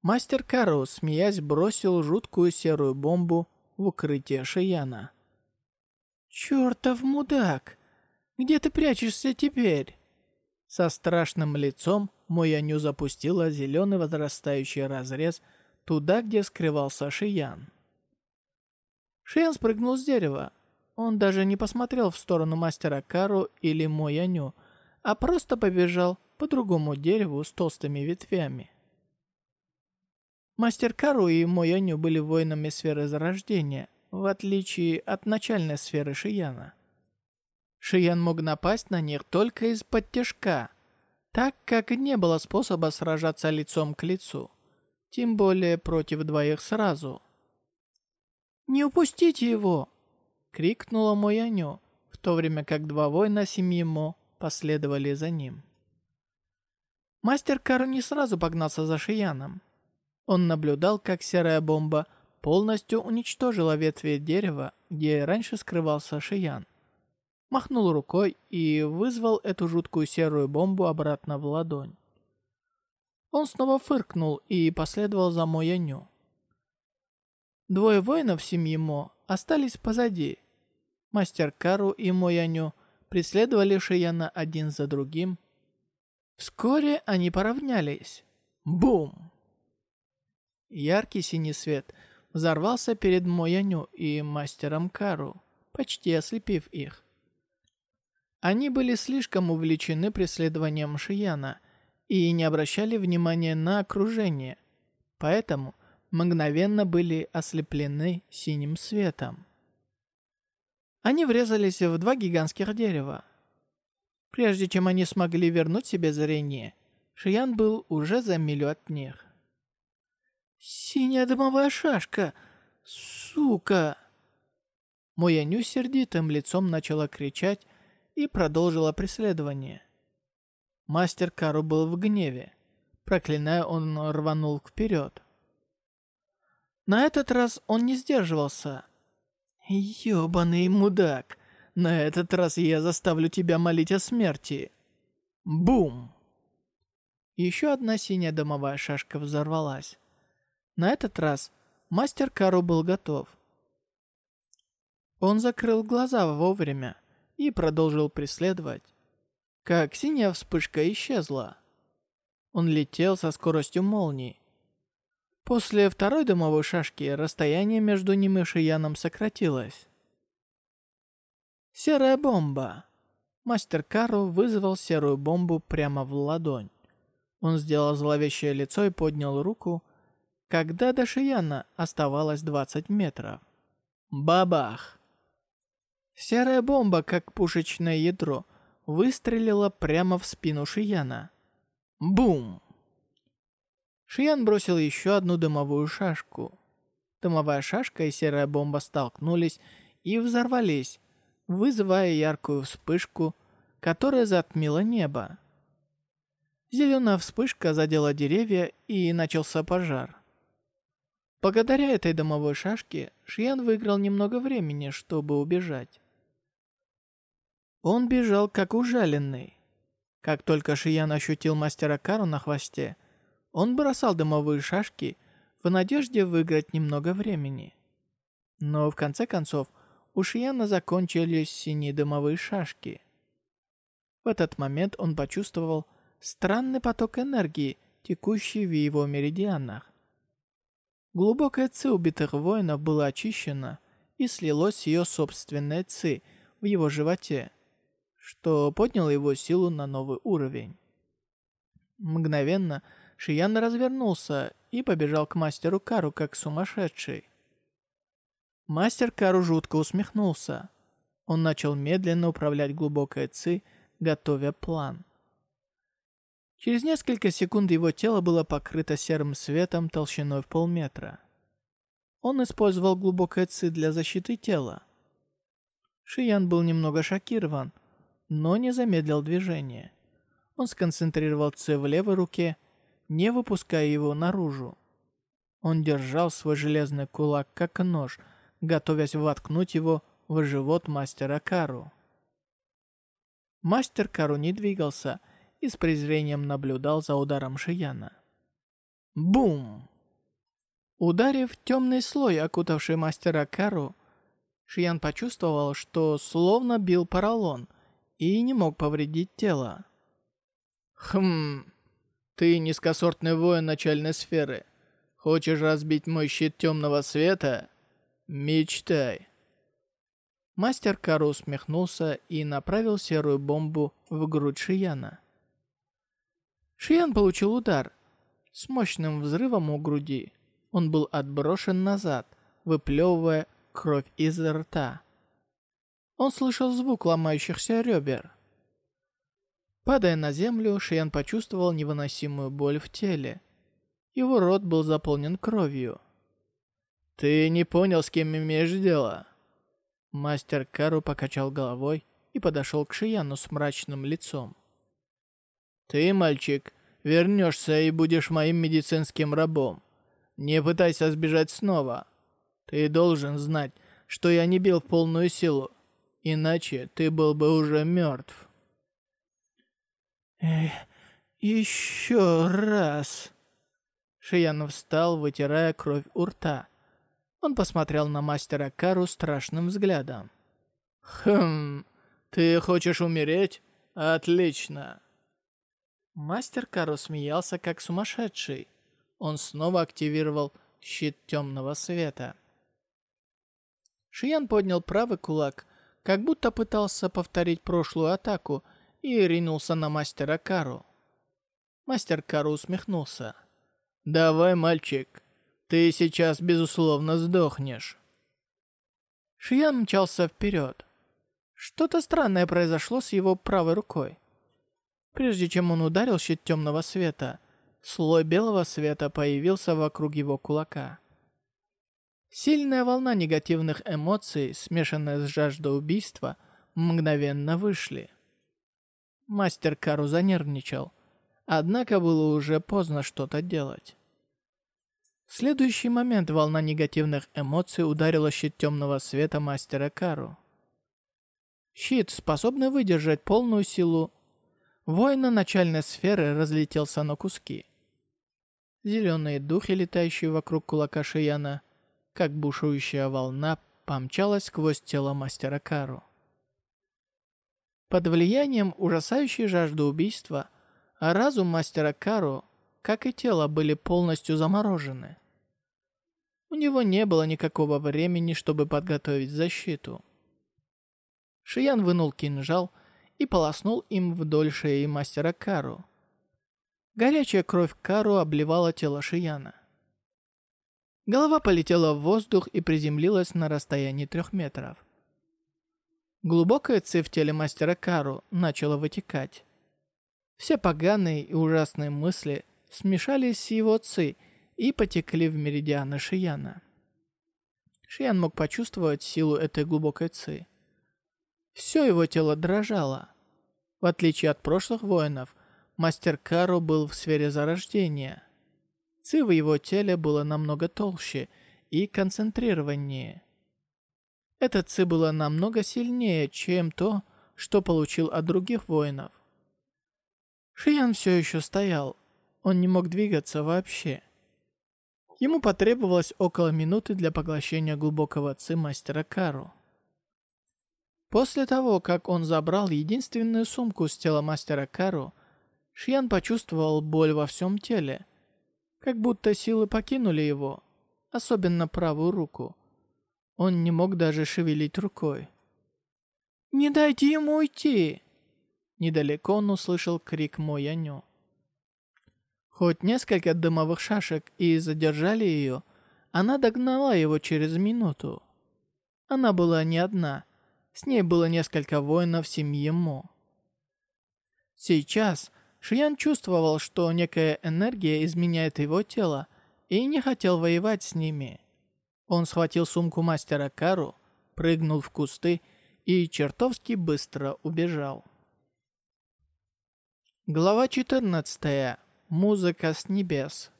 Мастер Кару, смеясь, бросил жуткую серую бомбу в укрытие Шияна. «Чёртов мудак! Где ты прячешься теперь?» Со страшным лицом Мояню запустила зеленый возрастающий разрез туда, где скрывался Шиян. Шиян спрыгнул с дерева. Он даже не посмотрел в сторону мастера Кару или Мояню, а просто побежал по другому дереву с толстыми ветвями. Мастер Кару и Мояню были воинами сферы зарождения, в отличие от начальной сферы Шияна. Шиян мог напасть на них только из-под тяжка, так как не было способа сражаться лицом к лицу, тем более против двоих сразу. «Не упустите его!» — крикнула Мояню, в то время как два воина семьи Мо последовали за ним. Мастер Кару не сразу погнался за Шияном. Он наблюдал, как серая бомба полностью уничтожила ветви дерева, где раньше скрывался Шиян махнул рукой и вызвал эту жуткую серую бомбу обратно в ладонь. Он снова фыркнул и последовал за Мояню. Двое воинов семьи Мо остались позади. Мастер Кару и Мояню преследовали Шияна один за другим. Вскоре они поравнялись. Бум! Яркий синий свет взорвался перед Мояню и мастером Кару, почти ослепив их. Они были слишком увлечены преследованием Шияна и не обращали внимания на окружение, поэтому мгновенно были ослеплены синим светом. Они врезались в два гигантских дерева. Прежде чем они смогли вернуть себе зрение, Шиян был уже за милю от них. «Синяя дымовая шашка! Сука!» Мояню сердитым лицом начала кричать, и продолжила преследование. Мастер Кару был в гневе. Проклиная, он рванул вперед. На этот раз он не сдерживался. «Ёбаный мудак! На этот раз я заставлю тебя молить о смерти!» Бум! Еще одна синяя дымовая шашка взорвалась. На этот раз мастер Кару был готов. Он закрыл глаза вовремя и продолжил преследовать. Как синяя вспышка исчезла. Он летел со скоростью молнии. После второй дымовой шашки расстояние между ним и Шияном сократилось. Серая бомба. Мастер Кару вызвал серую бомбу прямо в ладонь. Он сделал зловещее лицо и поднял руку, когда до Шияна оставалось 20 метров. Бабах! Серая бомба, как пушечное ядро, выстрелила прямо в спину Шияна. Бум! Шиян бросил еще одну дымовую шашку. Дымовая шашка и серая бомба столкнулись и взорвались, вызывая яркую вспышку, которая затмила небо. Зеленая вспышка задела деревья и начался пожар. Благодаря этой дымовой шашке Шиян выиграл немного времени, чтобы убежать. Он бежал как ужаленный. Как только Шиян ощутил мастера Кару на хвосте, он бросал дымовые шашки в надежде выиграть немного времени. Но в конце концов у Шияна закончились синие дымовые шашки. В этот момент он почувствовал странный поток энергии, текущий в его меридианах. Глубокое ци убитых воинов было очищено и слилось ее собственной ци в его животе, что подняло его силу на новый уровень. Мгновенно Шиян развернулся и побежал к мастеру Кару как сумасшедший. Мастер Кару жутко усмехнулся. Он начал медленно управлять глубокой ци, готовя план. Через несколько секунд его тело было покрыто серым светом толщиной в полметра. Он использовал глубокое ци для защиты тела. Шиян был немного шокирован, но не замедлил движение. Он сконцентрировал ци в левой руке не выпуская его наружу. Он держал свой железный кулак как нож, готовясь воткнуть его в живот мастера Кару. Мастер Кару не двигался и с презрением наблюдал за ударом Шияна. Бум! Ударив темный слой, окутавший мастера Кару, Шиян почувствовал, что словно бил поролон и не мог повредить тело. Хм... Ты низкосортный воин начальной сферы. Хочешь разбить мой щит темного света? Мечтай. Мастер Кару усмехнулся и направил серую бомбу в грудь Шияна. Шиян получил удар. С мощным взрывом у груди он был отброшен назад, выплевывая кровь из рта. Он слышал звук ломающихся ребер. Падая на землю, Шиян почувствовал невыносимую боль в теле. Его рот был заполнен кровью. «Ты не понял, с кем имеешь дело?» Мастер Кару покачал головой и подошел к Шияну с мрачным лицом. «Ты, мальчик, вернешься и будешь моим медицинским рабом. Не пытайся сбежать снова. Ты должен знать, что я не бил в полную силу, иначе ты был бы уже мертв». Эх, еще раз. Шиян встал, вытирая кровь у рта. Он посмотрел на мастера Кару страшным взглядом. «Хм, ты хочешь умереть? Отлично!» Мастер Кару смеялся как сумасшедший. Он снова активировал щит темного света. Шиян поднял правый кулак, как будто пытался повторить прошлую атаку, и ринулся на мастера Кару. Мастер Кару усмехнулся. «Давай, мальчик, ты сейчас, безусловно, сдохнешь». Шиян мчался вперед. Что-то странное произошло с его правой рукой. Прежде чем он ударил щит темного света, слой белого света появился вокруг его кулака. Сильная волна негативных эмоций, смешанная с жаждой убийства, мгновенно вышли. Мастер Кару занервничал. Однако было уже поздно что-то делать. В следующий момент волна негативных эмоций ударила щит темного света мастера Кару. Щит, способный выдержать полную силу воина начальной сферы, разлетелся на куски. Зеленые духи, летающие вокруг кулака Шияна, как бушующая волна, помчалась сквозь тело мастера Кару. Под влиянием ужасающей жажды убийства, А разум мастера Кару, как и тело, были полностью заморожены. У него не было никакого времени, чтобы подготовить защиту. Шиян вынул кинжал и полоснул им вдоль шеи мастера Кару. Горячая кровь Кару обливала тело Шияна. Голова полетела в воздух и приземлилась на расстоянии трех метров. Глубокая ци в теле мастера Кару начала вытекать. Все поганые и ужасные мысли смешались с его ци и потекли в меридианы Шияна. Шиян мог почувствовать силу этой глубокой ци. Все его тело дрожало. В отличие от прошлых воинов, мастер Кару был в сфере зарождения. Ци в его теле было намного толще и концентрированнее. Это ци было намного сильнее, чем то, что получил от других воинов. Шиян все еще стоял. Он не мог двигаться вообще. Ему потребовалось около минуты для поглощения глубокого ци мастера Кару. После того, как он забрал единственную сумку с тела мастера Кару, Шиян почувствовал боль во всем теле, как будто силы покинули его, особенно правую руку. Он не мог даже шевелить рукой. «Не дайте ему уйти!» Недалеко он услышал крик Мояню. Хоть несколько дымовых шашек и задержали ее, она догнала его через минуту. Она была не одна, с ней было несколько воинов семьи Мо. Сейчас Шиян чувствовал, что некая энергия изменяет его тело, и не хотел воевать с ними. Он схватил сумку мастера Кару, прыгнул в кусты и чертовски быстро убежал. Глава 14. Музыка с небес.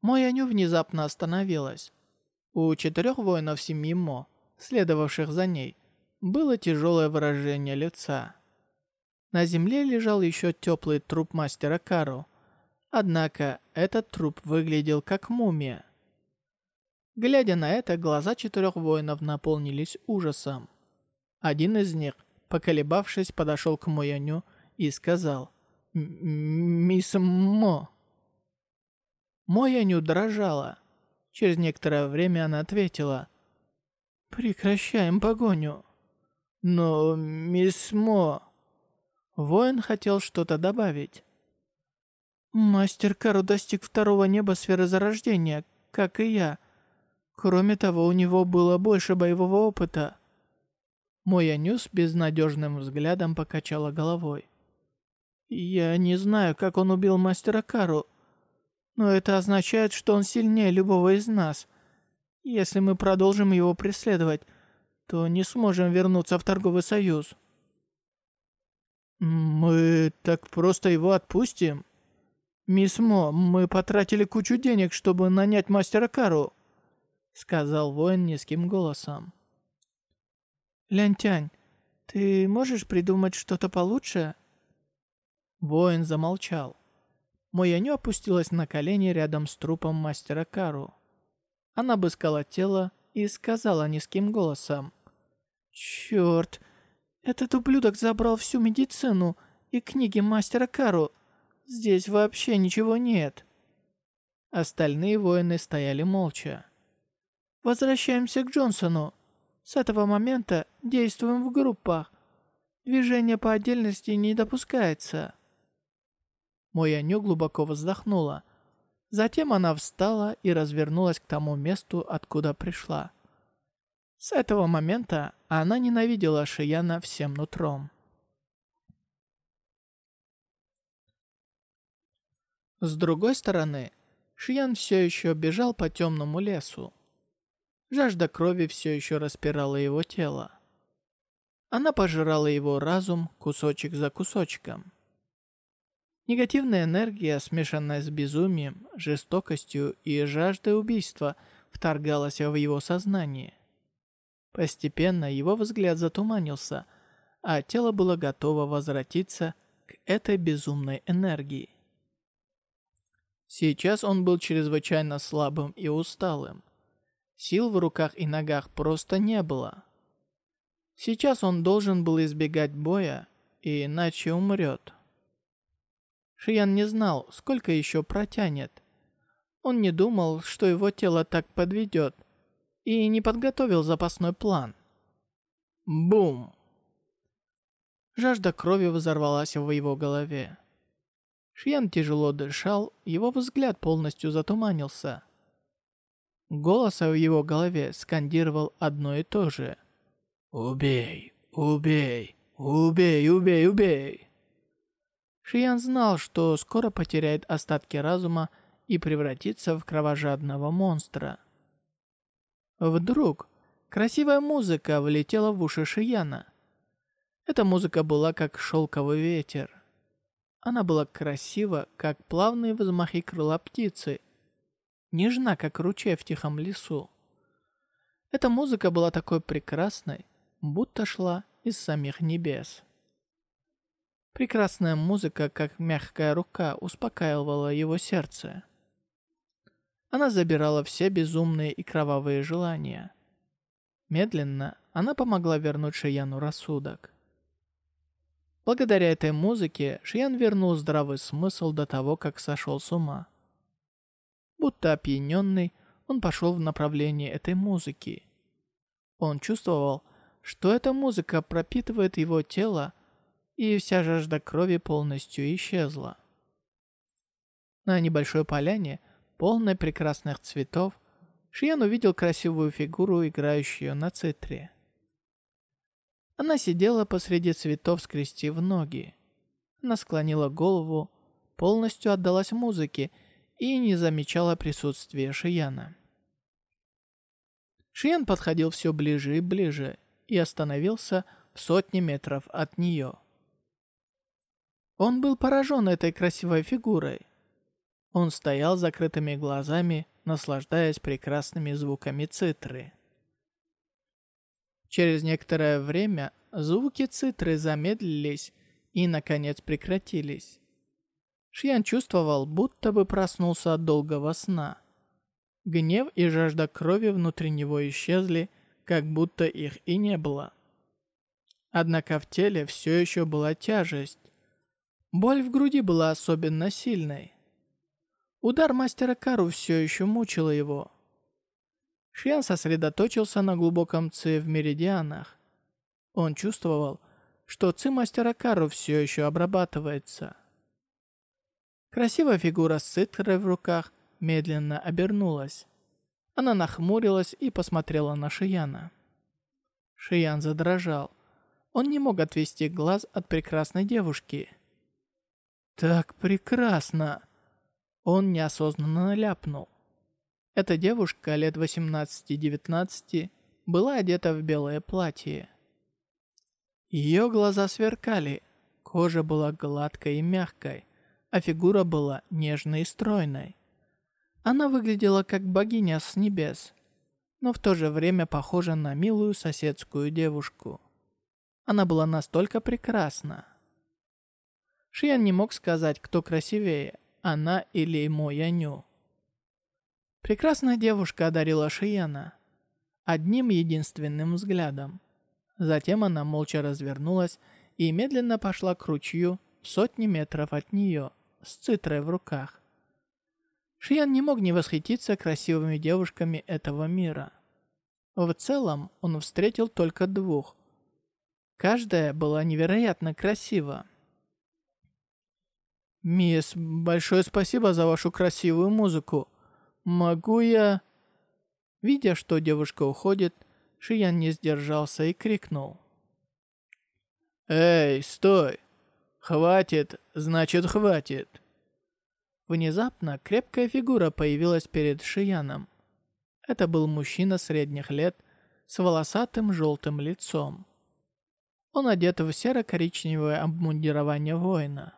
Мой Аню внезапно остановилась. У четырех воинов семьи Мо, следовавших за ней, было тяжелое выражение лица. На земле лежал еще теплый труп мастера Кару. Однако этот труп выглядел как мумия. Глядя на это, глаза четырех воинов наполнились ужасом. Один из них, поколебавшись, подошел к Мояню и сказал «Мисс Мо». Мояню дрожала. Через некоторое время она ответила «Прекращаем погоню». «Но, мисс Мо...» Воин хотел что-то добавить. «Мастер Кару достиг второго неба сферы зарождения, как и я. Кроме того, у него было больше боевого опыта». Мой Анюс безнадежным взглядом покачала головой. «Я не знаю, как он убил мастера Кару, но это означает, что он сильнее любого из нас. Если мы продолжим его преследовать, то не сможем вернуться в торговый союз». «Мы так просто его отпустим?» «Мисс Мо, мы потратили кучу денег, чтобы нанять мастера Кару», сказал воин низким голосом. «Лянтянь, ты можешь придумать что-то получше?» Воин замолчал. Мояню опустилась на колени рядом с трупом мастера Кару. Она обыскала тело и сказала низким голосом. «Черт, этот ублюдок забрал всю медицину и книги мастера Кару. Здесь вообще ничего нет. Остальные воины стояли молча. Возвращаемся к Джонсону. С этого момента действуем в группах. Движение по отдельности не допускается. Моя ню глубоко вздохнула. Затем она встала и развернулась к тому месту, откуда пришла. С этого момента она ненавидела Шияна всем нутром. С другой стороны, Шиян все еще бежал по темному лесу. Жажда крови все еще распирала его тело. Она пожирала его разум кусочек за кусочком. Негативная энергия, смешанная с безумием, жестокостью и жаждой убийства, вторгалась в его сознание. Постепенно его взгляд затуманился, а тело было готово возвратиться к этой безумной энергии. Сейчас он был чрезвычайно слабым и усталым. Сил в руках и ногах просто не было. Сейчас он должен был избегать боя, иначе умрет. Шиян не знал, сколько еще протянет. Он не думал, что его тело так подведет, и не подготовил запасной план. Бум! Жажда крови взорвалась в его голове. Шиян тяжело дышал, его взгляд полностью затуманился. Голос в его голове скандировал одно и то же. «Убей! Убей! Убей! Убей! Убей!» Шиян знал, что скоро потеряет остатки разума и превратится в кровожадного монстра. Вдруг красивая музыка влетела в уши Шияна. Эта музыка была как шелковый ветер. Она была красива, как плавные взмахи крыла птицы, нежна, как ручей в тихом лесу. Эта музыка была такой прекрасной, будто шла из самих небес. Прекрасная музыка, как мягкая рука, успокаивала его сердце. Она забирала все безумные и кровавые желания. Медленно она помогла вернуть Шияну рассудок. Благодаря этой музыке Шиян вернул здравый смысл до того, как сошел с ума. Будто опьяненный, он пошел в направлении этой музыки. Он чувствовал, что эта музыка пропитывает его тело, и вся жажда крови полностью исчезла. На небольшой поляне, полной прекрасных цветов, Шиян увидел красивую фигуру, играющую на цитре. Она сидела посреди цветов, скрестив ноги. Она склонила голову, полностью отдалась музыке и не замечала присутствия Шияна. Шиян подходил все ближе и ближе и остановился в сотне метров от нее. Он был поражен этой красивой фигурой. Он стоял с закрытыми глазами, наслаждаясь прекрасными звуками цитры. Через некоторое время звуки цитры замедлились и, наконец, прекратились. Шьян чувствовал, будто бы проснулся от долгого сна. Гнев и жажда крови внутри него исчезли, как будто их и не было. Однако в теле все еще была тяжесть. Боль в груди была особенно сильной. Удар мастера Кару все еще мучил его. Шьян сосредоточился на глубоком ци в меридианах. Он чувствовал, что ци мастера Кару все еще обрабатывается. Красивая фигура с цитрой в руках медленно обернулась. Она нахмурилась и посмотрела на Шияна. Шиян задрожал. Он не мог отвести глаз от прекрасной девушки. «Так прекрасно!» Он неосознанно ляпнул. Эта девушка лет 18-19 была одета в белое платье. Ее глаза сверкали, кожа была гладкой и мягкой, а фигура была нежной и стройной. Она выглядела как богиня с небес, но в то же время похожа на милую соседскую девушку. Она была настолько прекрасна. Шиян не мог сказать, кто красивее, она или Мо Яню. Прекрасная девушка одарила Шияна одним единственным взглядом. Затем она молча развернулась и медленно пошла к ручью в сотни метров от нее с цитрой в руках. Шиян не мог не восхититься красивыми девушками этого мира. В целом он встретил только двух. Каждая была невероятно красива. «Мисс, большое спасибо за вашу красивую музыку. «Могу я...» Видя, что девушка уходит, Шиян не сдержался и крикнул. «Эй, стой! Хватит, значит хватит!» Внезапно крепкая фигура появилась перед Шияном. Это был мужчина средних лет с волосатым желтым лицом. Он одет в серо-коричневое обмундирование воина.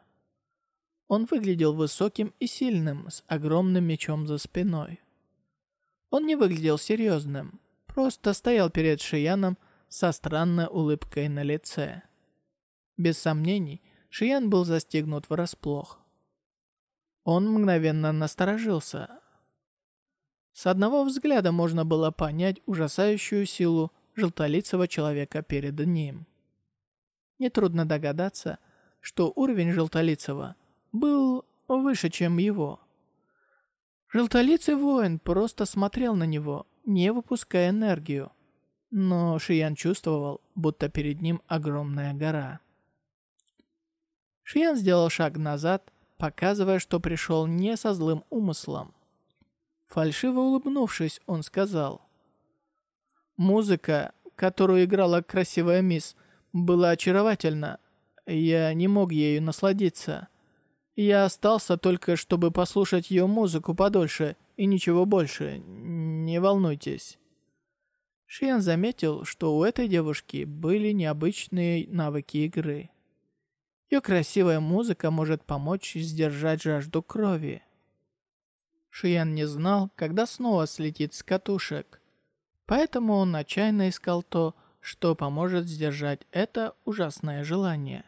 Он выглядел высоким и сильным, с огромным мечом за спиной. Он не выглядел серьезным, просто стоял перед Шияном со странной улыбкой на лице. Без сомнений, Шиян был застегнут врасплох. Он мгновенно насторожился. С одного взгляда можно было понять ужасающую силу желтолицего человека перед ним. Нетрудно догадаться, что уровень желтолицего – был выше, чем его. Желтолицый воин просто смотрел на него, не выпуская энергию. Но Шиян чувствовал, будто перед ним огромная гора. Шиян сделал шаг назад, показывая, что пришел не со злым умыслом. Фальшиво улыбнувшись, он сказал. «Музыка, которую играла красивая мисс, была очаровательна. Я не мог ею насладиться. Я остался только, чтобы послушать ее музыку подольше, и ничего больше. Не волнуйтесь». Шиян заметил, что у этой девушки были необычные навыки игры. Ее красивая музыка может помочь сдержать жажду крови. Шиян не знал, когда снова слетит с катушек. Поэтому он отчаянно искал то, что поможет сдержать это ужасное желание.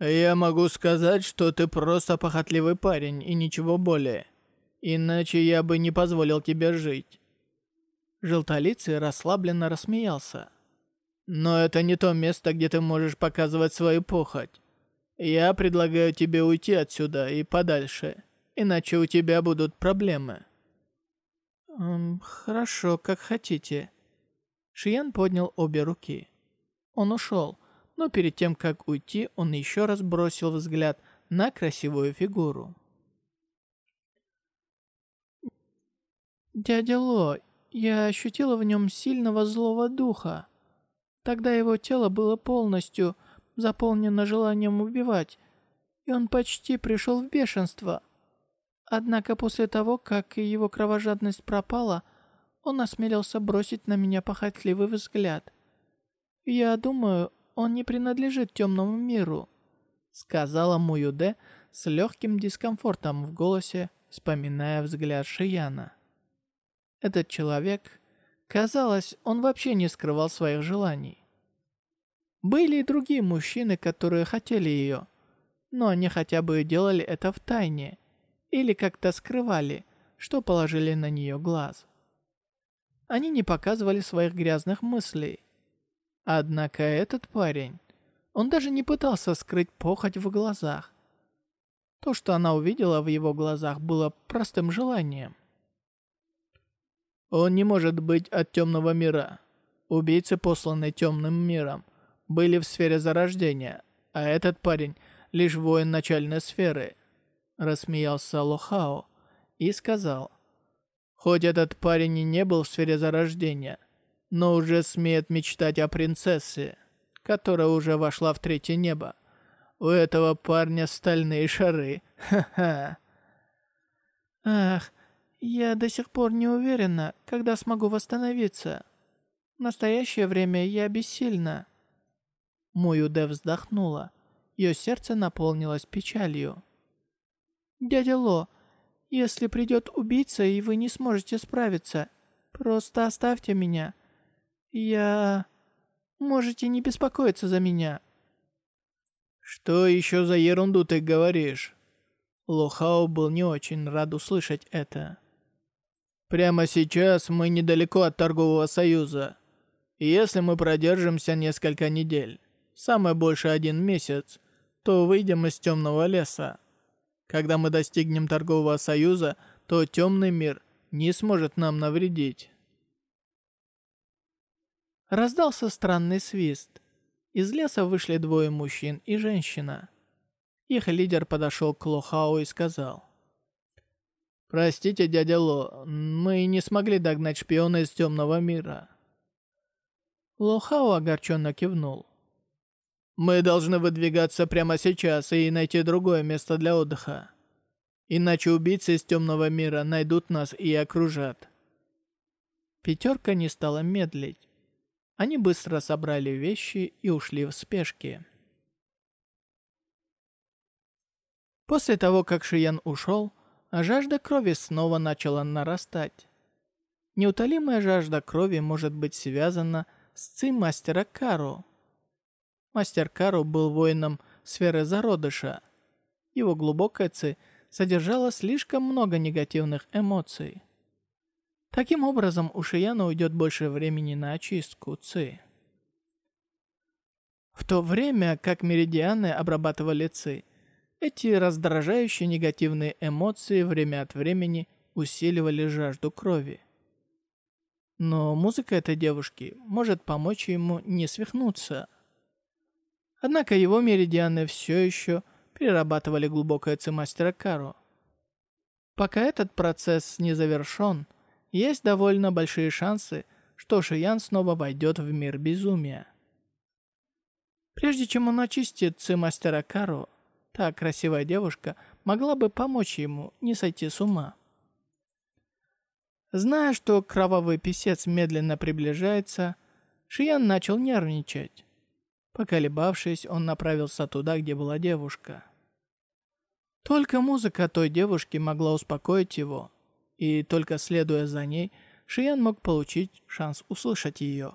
«Я могу сказать, что ты просто похотливый парень и ничего более. Иначе я бы не позволил тебе жить. Желтолицый расслабленно рассмеялся. «Но это не то место, где ты можешь показывать свою похоть. Я предлагаю тебе уйти отсюда и подальше, иначе у тебя будут проблемы». «Эм, хорошо, как хотите». Шиян поднял обе руки. Он ушел, но перед тем, как уйти, он еще раз бросил взгляд на красивую фигуру. «Дядя Ло, я ощутила в нем сильного злого духа. Тогда его тело было полностью заполнено желанием убивать, и он почти пришел в бешенство. Однако после того, как его кровожадность пропала, он осмелился бросить на меня похотливый взгляд. «Я думаю, он не принадлежит темному миру», — сказала Муюде с легким дискомфортом в голосе, вспоминая взгляд Шияна. Этот человек, казалось, он вообще не скрывал своих желаний. Были и другие мужчины, которые хотели ее, но они хотя бы делали это в тайне или как-то скрывали, что положили на нее глаз. Они не показывали своих грязных мыслей. Однако этот парень, он даже не пытался скрыть похоть в глазах. То, что она увидела в его глазах, было простым желанием. Он не может быть от темного мира. Убийцы, посланные темным миром, были в сфере зарождения, а этот парень лишь воин начальной сферы. Рассмеялся Лохао и сказал, Хоть этот парень и не был в сфере зарождения, но уже смеет мечтать о принцессе, которая уже вошла в третье небо. У этого парня стальные шары. Ха-ха. Ах, я до сих пор не уверена, когда смогу восстановиться. В настоящее время я бессильна. Муюде вздохнула. Ее сердце наполнилось печалью. «Дядя Ло, если придет убийца и вы не сможете справиться, просто оставьте меня. Я... Можете не беспокоиться за меня». «Что еще за ерунду ты говоришь?» Лохао был не очень рад услышать это. Прямо сейчас мы недалеко от торгового союза. И если мы продержимся несколько недель, самое больше один месяц, то выйдем из темного леса. Когда мы достигнем торгового союза, то темный мир не сможет нам навредить. Раздался странный свист. Из леса вышли двое мужчин и женщина. Их лидер подошел к Лохао и сказал. «Простите, дядя Ло, мы не смогли догнать шпиона из темного мира». Лохао огорченно кивнул. «Мы должны выдвигаться прямо сейчас и найти другое место для отдыха. Иначе убийцы из темного мира найдут нас и окружат». Пятерка не стала медлить. Они быстро собрали вещи и ушли в спешке. После того, как Шиян ушел, жажда крови снова начала нарастать. Неутолимая жажда крови может быть связана с ци мастера Кару. Мастер Кару был воином сферы зародыша. Его глубокая ци содержала слишком много негативных эмоций. Таким образом, у Шияна уйдет больше времени на очистку ци. В то время, как меридианы обрабатывали ци, Эти раздражающие негативные эмоции время от времени усиливали жажду крови. Но музыка этой девушки может помочь ему не свихнуться. Однако его меридианы все еще перерабатывали глубокое ци мастера Кару. Пока этот процесс не завершен, есть довольно большие шансы, что Шиян снова войдет в мир безумия. Прежде чем он очистит ци мастера Кару, Та красивая девушка могла бы помочь ему не сойти с ума. Зная, что кровавый писец медленно приближается, Шиян начал нервничать. Поколебавшись, он направился туда, где была девушка. Только музыка той девушки могла успокоить его, и только следуя за ней, Шиян мог получить шанс услышать ее.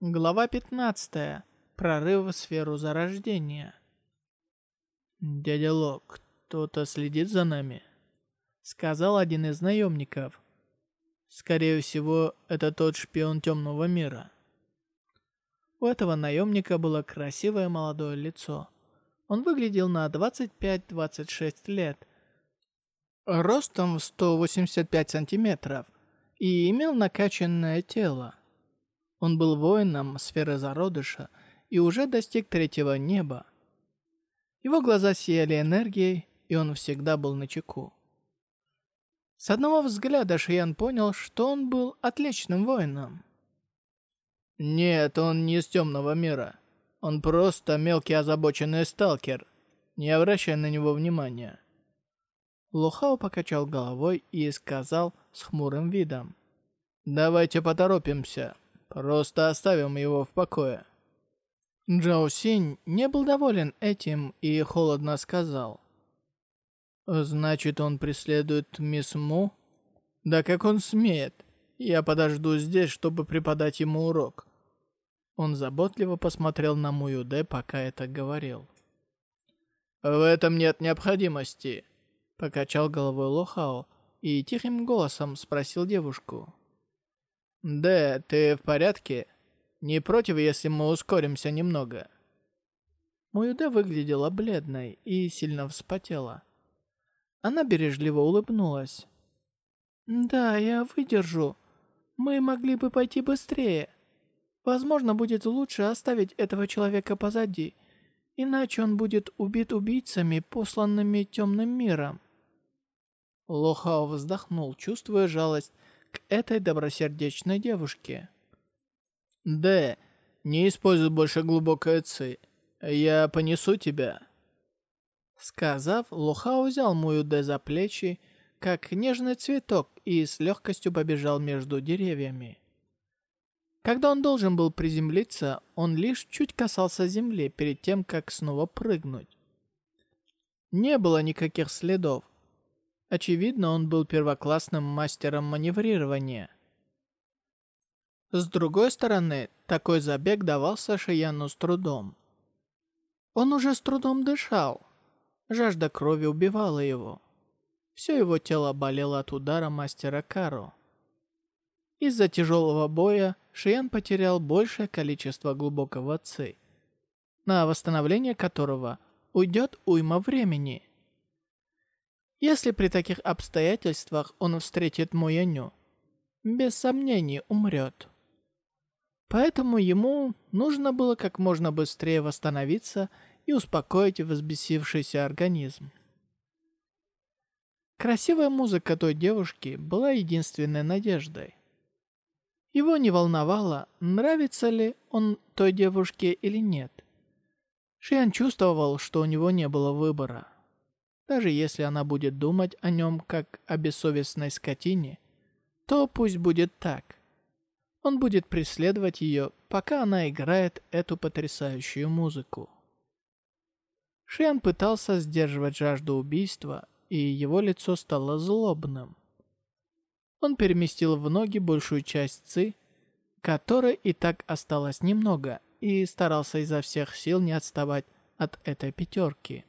Глава 15. Прорыв в сферу зарождения. «Дядя Лок, кто-то следит за нами?» Сказал один из наемников. «Скорее всего, это тот шпион темного мира». У этого наемника было красивое молодое лицо. Он выглядел на 25-26 лет, ростом в 185 сантиметров и имел накачанное тело. Он был воином сферы зародыша и уже достиг третьего неба. Его глаза сияли энергией, и он всегда был на чеку. С одного взгляда Шиян понял, что он был отличным воином. Нет, он не из темного мира. Он просто мелкий озабоченный сталкер. Не обращай на него внимания. Лухао покачал головой и сказал с хмурым видом. «Давайте поторопимся. Просто оставим его в покое». Джао Синь не был доволен этим и холодно сказал. «Значит, он преследует мисс Му? Да как он смеет? Я подожду здесь, чтобы преподать ему урок». Он заботливо посмотрел на Му Дэ, пока это говорил. «В этом нет необходимости», — покачал головой Лохао и тихим голосом спросил девушку. «Дэ, ты в порядке?» Не против, если мы ускоримся немного?» Муюде выглядела бледной и сильно вспотела. Она бережливо улыбнулась. «Да, я выдержу. Мы могли бы пойти быстрее. Возможно, будет лучше оставить этого человека позади, иначе он будет убит убийцами, посланными темным миром». Лохао вздохнул, чувствуя жалость к этой добросердечной девушке. Д. Не используй больше глубокое ци. Я понесу тебя. Сказав, Лухао взял Мую Дэ за плечи, как нежный цветок, и с легкостью побежал между деревьями. Когда он должен был приземлиться, он лишь чуть касался земли перед тем, как снова прыгнуть. Не было никаких следов. Очевидно, он был первоклассным мастером маневрирования – с другой стороны, такой забег давался Шияну с трудом. Он уже с трудом дышал. Жажда крови убивала его. Все его тело болело от удара мастера Кару. Из-за тяжелого боя Шиян потерял большее количество глубокого ци, на восстановление которого уйдет уйма времени. Если при таких обстоятельствах он встретит Муяню, без сомнений умрет. Поэтому ему нужно было как можно быстрее восстановиться и успокоить взбесившийся организм. Красивая музыка той девушки была единственной надеждой. Его не волновало, нравится ли он той девушке или нет. Шиан чувствовал, что у него не было выбора. Даже если она будет думать о нем как о бессовестной скотине, то пусть будет так. Он будет преследовать ее, пока она играет эту потрясающую музыку. Шиан пытался сдерживать жажду убийства, и его лицо стало злобным. Он переместил в ноги большую часть ци, которой и так осталось немного, и старался изо всех сил не отставать от этой пятерки.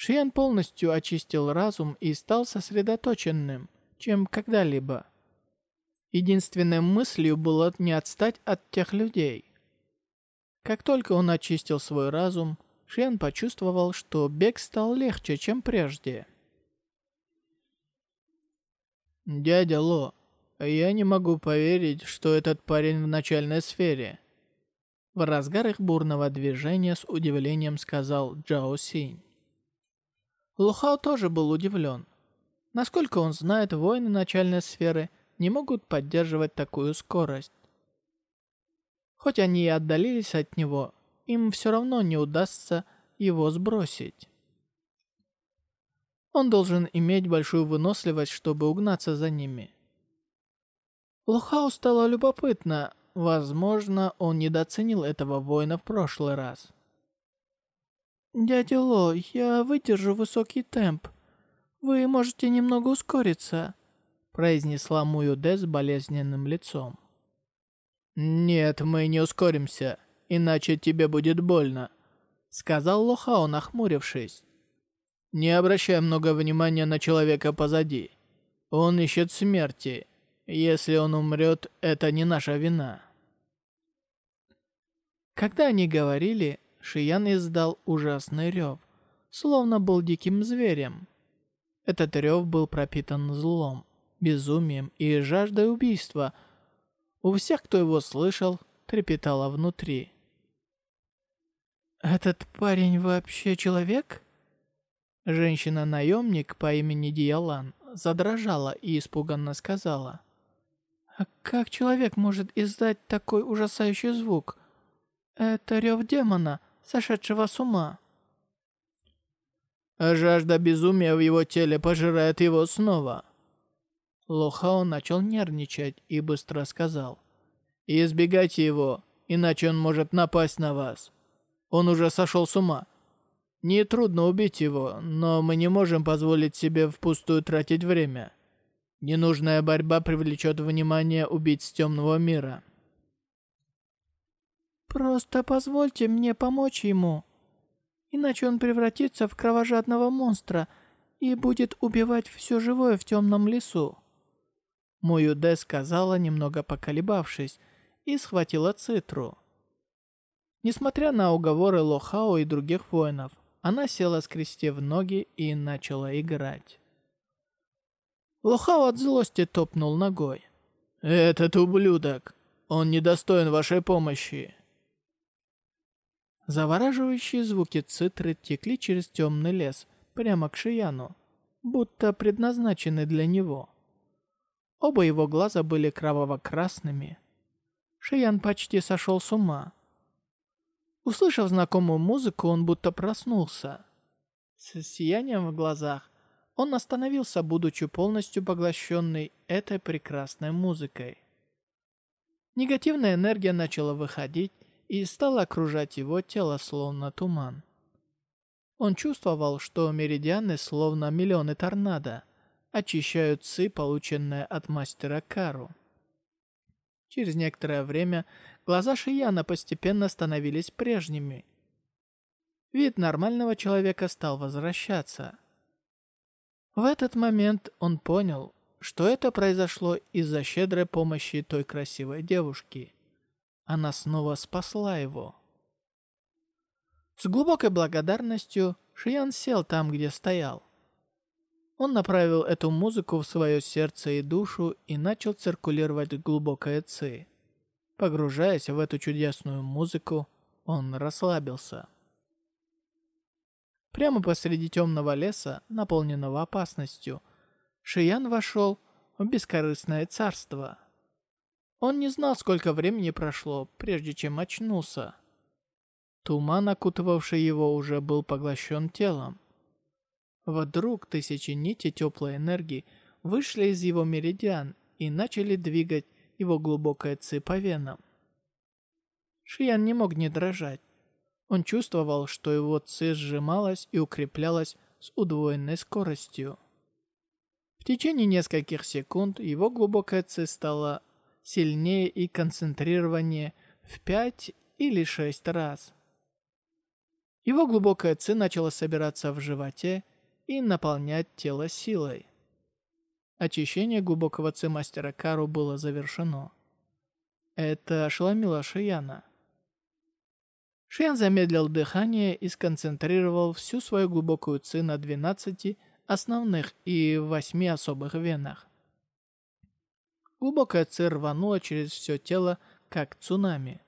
Шиан полностью очистил разум и стал сосредоточенным, чем когда-либо. Единственной мыслью было не отстать от тех людей. Как только он очистил свой разум, Шиян почувствовал, что бег стал легче, чем прежде. «Дядя Ло, я не могу поверить, что этот парень в начальной сфере». В разгар их бурного движения с удивлением сказал Джао Синь. Лухао тоже был удивлен. Насколько он знает, воины начальной сферы не могут поддерживать такую скорость. Хоть они и отдалились от него, им все равно не удастся его сбросить. Он должен иметь большую выносливость, чтобы угнаться за ними. Лухау стало любопытно. Возможно, он недооценил этого воина в прошлый раз. «Дядя Ло, я выдержу высокий темп. Вы можете немного ускориться», произнесла Муюде с болезненным лицом. «Нет, мы не ускоримся, иначе тебе будет больно», сказал Лохао, нахмурившись. «Не обращай много внимания на человека позади. Он ищет смерти. Если он умрет, это не наша вина». Когда они говорили, Шиян издал ужасный рев, словно был диким зверем. Этот рев был пропитан злом, безумием и жаждой убийства. У всех, кто его слышал, трепетало внутри. «Этот парень вообще человек?» Женщина-наемник по имени Диалан задрожала и испуганно сказала. «А как человек может издать такой ужасающий звук? Это рев демона, сошедшего с ума». Жажда безумия в его теле пожирает его снова. Лохао начал нервничать и быстро сказал. «Избегайте его, иначе он может напасть на вас. Он уже сошел с ума. Нетрудно убить его, но мы не можем позволить себе впустую тратить время. Ненужная борьба привлечет внимание убийц темного мира». «Просто позвольте мне помочь ему. Иначе он превратится в кровожадного монстра и будет убивать все живое в темном лесу». Муюде сказала, немного поколебавшись, и схватила цитру. Несмотря на уговоры Лохао и других воинов, она села, скрестив ноги, и начала играть. Лохао от злости топнул ногой. «Этот ублюдок! Он недостоин вашей помощи!» Завораживающие звуки цитры текли через темный лес, прямо к Шияну, будто предназначены для него. Оба его глаза были кроваво-красными. Шиян почти сошел с ума. Услышав знакомую музыку, он будто проснулся. С сиянием в глазах он остановился, будучи полностью поглощенный этой прекрасной музыкой. Негативная энергия начала выходить и стала окружать его тело, словно туман. Он чувствовал, что меридианы, словно миллионы торнадо, очищают ци, полученное от мастера Кару. Через некоторое время глаза Шияна постепенно становились прежними. Вид нормального человека стал возвращаться. В этот момент он понял, что это произошло из-за щедрой помощи той красивой девушки. Она снова спасла его. С глубокой благодарностью Шиян сел там, где стоял. Он направил эту музыку в свое сердце и душу и начал циркулировать глубокое ци. Погружаясь в эту чудесную музыку, он расслабился. Прямо посреди темного леса, наполненного опасностью, Шиян вошел в бескорыстное царство. Он не знал, сколько времени прошло, прежде чем очнулся. Туман, окутывавший его, уже был поглощен телом. Вдруг тысячи нитей теплой энергии вышли из его меридиан и начали двигать его глубокое ци по венам. Шиян не мог не дрожать. Он чувствовал, что его ци сжималась и укреплялась с удвоенной скоростью. В течение нескольких секунд его глубокое ци стало сильнее и концентрированнее в пять или шесть раз. Его глубокое ци начало собираться в животе и наполнять тело силой. Очищение глубокого ци мастера Кару было завершено. Это ошеломило Шияна. Шиян замедлил дыхание и сконцентрировал всю свою глубокую ци на 12 основных и 8 особых венах. Глубокая ци рванула через все тело, как цунами.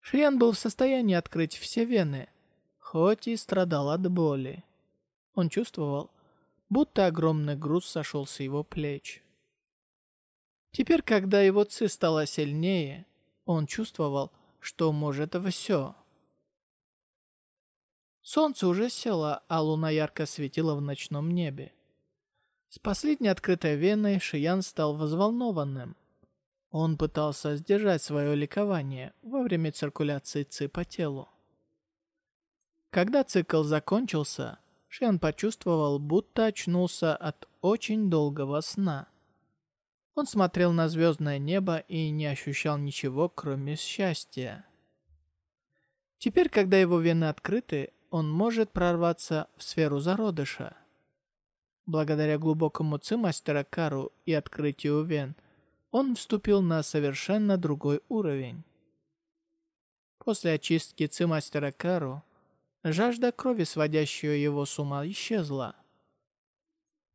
Шиян был в состоянии открыть все вены, хоть и страдал от боли. Он чувствовал, будто огромный груз сошел с его плеч. Теперь, когда его ци стала сильнее, он чувствовал, что может все. Солнце уже село, а луна ярко светила в ночном небе. С последней открытой веной Шиян стал взволнованным. Он пытался сдержать свое ликование во время циркуляции ци по телу. Когда цикл закончился, Шиян почувствовал, будто очнулся от очень долгого сна. Он смотрел на звездное небо и не ощущал ничего, кроме счастья. Теперь, когда его вены открыты, он может прорваться в сферу зародыша. Благодаря глубокому ци мастера Кару и открытию вен, он вступил на совершенно другой уровень. После очистки ци мастера Кару, жажда крови, сводящая его с ума, исчезла.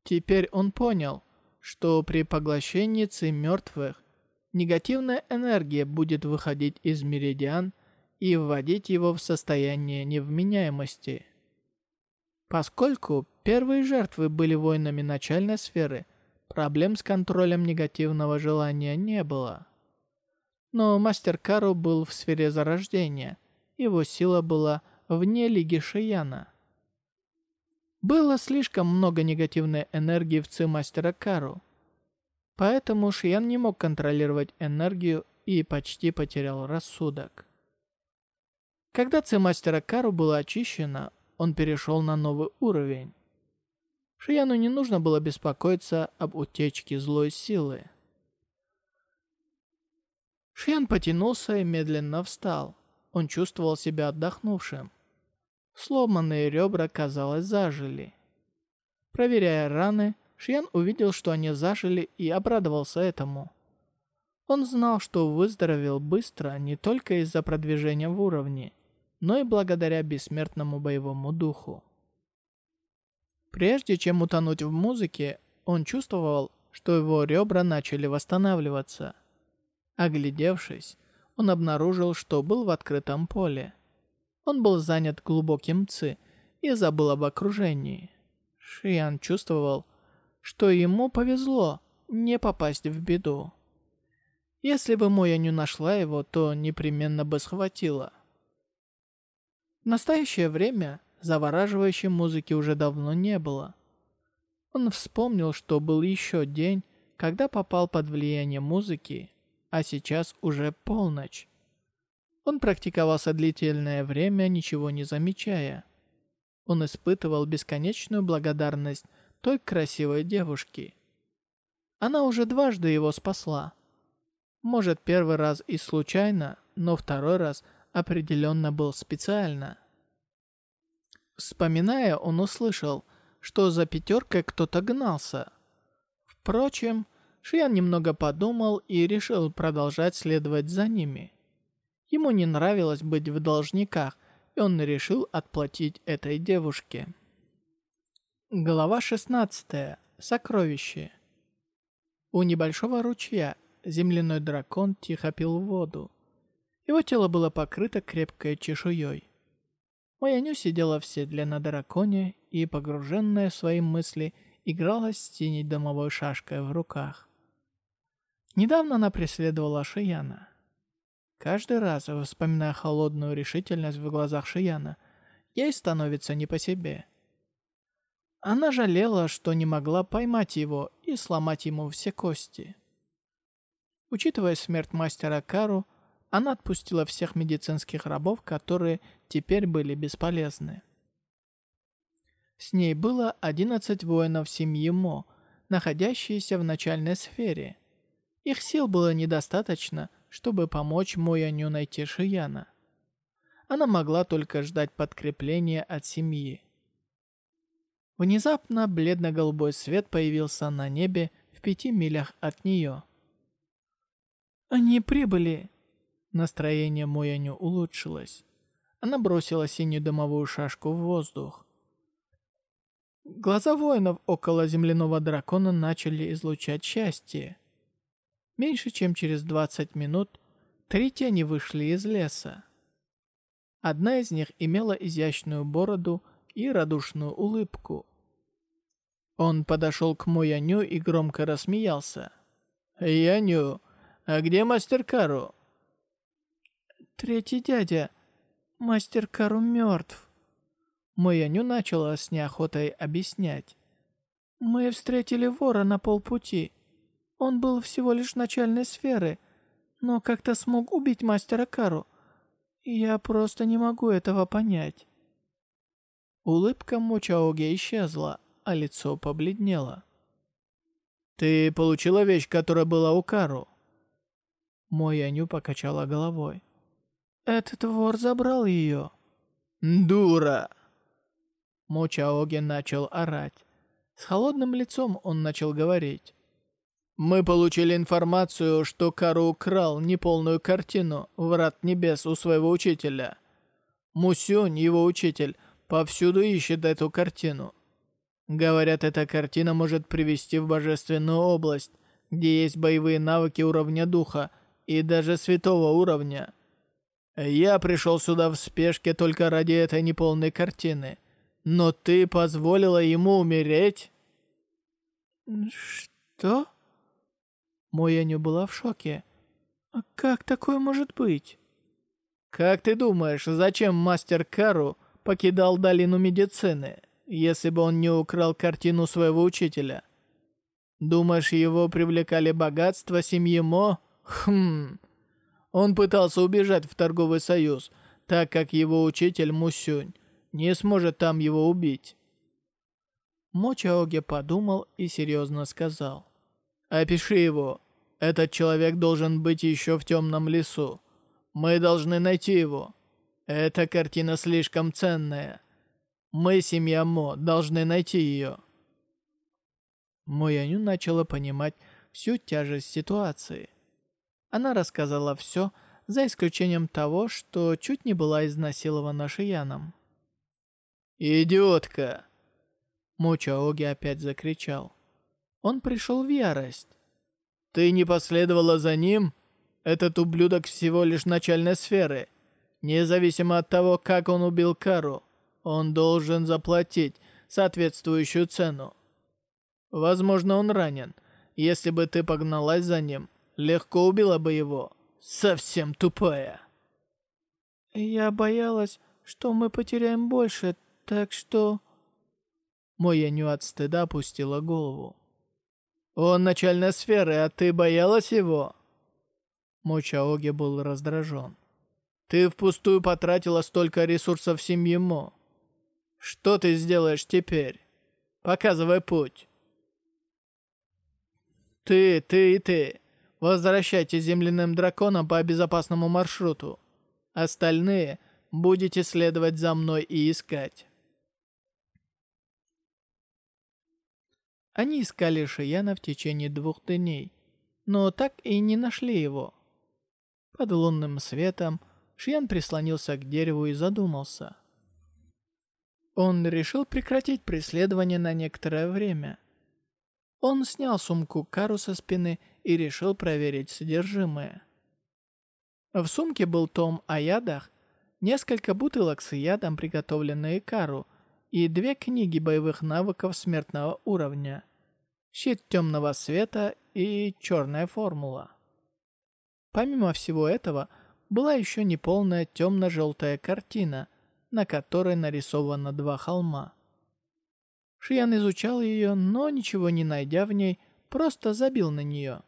Теперь он понял, что при поглощении ци мертвых негативная энергия будет выходить из меридиан и вводить его в состояние невменяемости. Поскольку первые жертвы были воинами начальной сферы, проблем с контролем негативного желания не было. Но мастер Кару был в сфере зарождения, его сила была вне лиги Шияна. Было слишком много негативной энергии в ци мастера Кару. Поэтому Шиян не мог контролировать энергию и почти потерял рассудок. Когда ци мастера Кару была очищена, он перешел на новый уровень. Шияну не нужно было беспокоиться об утечке злой силы. Шиян потянулся и медленно встал. Он чувствовал себя отдохнувшим. Сломанные ребра, казалось, зажили. Проверяя раны, Шьян увидел, что они зажили и обрадовался этому. Он знал, что выздоровел быстро не только из-за продвижения в уровне, но и благодаря бессмертному боевому духу. Прежде чем утонуть в музыке, он чувствовал, что его ребра начали восстанавливаться. Оглядевшись, он обнаружил, что был в открытом поле. Он был занят глубоким ци и забыл об окружении. Шиян чувствовал, что ему повезло не попасть в беду. Если бы Моя не нашла его, то непременно бы схватила. В настоящее время завораживающей музыки уже давно не было. Он вспомнил, что был еще день, когда попал под влияние музыки, а сейчас уже полночь. Он практиковался длительное время, ничего не замечая. Он испытывал бесконечную благодарность той красивой девушке. Она уже дважды его спасла. Может, первый раз и случайно, но второй раз определенно был специально. Вспоминая, он услышал, что за пятеркой кто-то гнался. Впрочем, Шиян немного подумал и решил продолжать следовать за ними. Ему не нравилось быть в должниках, и он решил отплатить этой девушке. Глава 16. Сокровище. У небольшого ручья земляной дракон тихо пил воду. Его тело было покрыто крепкой чешуей. Мояню сидела в седле на драконе и, погруженная в свои мысли, играла с теней домовой шашкой в руках. Недавно она преследовала Шияна. Каждый раз, вспоминая холодную решительность в глазах Шияна, ей становится не по себе. Она жалела, что не могла поймать его и сломать ему все кости. Учитывая смерть мастера Кару, она отпустила всех медицинских рабов, которые теперь были бесполезны. С ней было 11 воинов семьи Мо, находящиеся в начальной сфере. Их сил было недостаточно, чтобы помочь Мояню найти Шияна. Она могла только ждать подкрепления от семьи. Внезапно бледно-голубой свет появился на небе в пяти милях от нее. «Они прибыли!» Настроение Мояню улучшилось. Она бросила синюю дымовую шашку в воздух. Глаза воинов около земляного дракона начали излучать счастье. Меньше чем через 20 минут три тени вышли из леса. Одна из них имела изящную бороду и радушную улыбку. Он подошел к Мояню и громко рассмеялся. «Яню, а где мастер Кару?» «Третий дядя. Мастер Кару мертв». Мояню начала с неохотой объяснять. «Мы встретили вора на полпути. Он был всего лишь начальной сферы, но как-то смог убить мастера Кару. Я просто не могу этого понять». Улыбка Мочаоге исчезла, а лицо побледнело. «Ты получила вещь, которая была у Кару?» Мояню покачала головой. «Этот вор забрал ее». «Дура!» Мочаоге начал орать. С холодным лицом он начал говорить. «Мы получили информацию, что Кару украл неполную картину «Врат небес» у своего учителя. Мусюнь, его учитель, повсюду ищет эту картину. Говорят, эта картина может привести в божественную область, где есть боевые навыки уровня духа и даже святого уровня. Я пришел сюда в спешке только ради этой неполной картины». Но ты позволила ему умереть? Что? Мояню была в шоке. А как такое может быть? Как ты думаешь, зачем мастер Кару покидал долину медицины, если бы он не украл картину своего учителя? Думаешь, его привлекали богатства семьи Мо? Хм. Он пытался убежать в торговый союз, так как его учитель Мусюнь не сможет там его убить. Мо Чаоге подумал и серьезно сказал. «Опиши его. Этот человек должен быть еще в темном лесу. Мы должны найти его. Эта картина слишком ценная. Мы, семья Мо, должны найти ее». Мо Яню начала понимать всю тяжесть ситуации. Она рассказала все, за исключением того, что чуть не была изнасилована Шияном. «Идиотка!» Мучаоги опять закричал. Он пришел в ярость. «Ты не последовала за ним? Этот ублюдок всего лишь начальной сферы. Независимо от того, как он убил Кару, он должен заплатить соответствующую цену. Возможно, он ранен. Если бы ты погналась за ним, легко убила бы его. Совсем тупая». «Я боялась, что мы потеряем больше, так что...» Мояню от стыда опустила голову. «Он начальной сферы, а ты боялась его?» Мочаоги был раздражен. «Ты впустую потратила столько ресурсов семьи Мо. Что ты сделаешь теперь? Показывай путь». «Ты, ты и ты. Возвращайтесь земляным драконам по безопасному маршруту. Остальные будете следовать за мной и искать». Они искали Шияна в течение двух дней, но так и не нашли его. Под лунным светом Шиян прислонился к дереву и задумался. Он решил прекратить преследование на некоторое время. Он снял сумку Кару со спины и решил проверить содержимое. В сумке был том о ядах, несколько бутылок с ядом, приготовленные Кару, и две книги боевых навыков смертного уровня. Щит темного света и черная формула. Помимо всего этого, была еще неполная темно-желтая картина, на которой нарисовано два холма. Шиян изучал ее, но ничего не найдя в ней, просто забил на нее.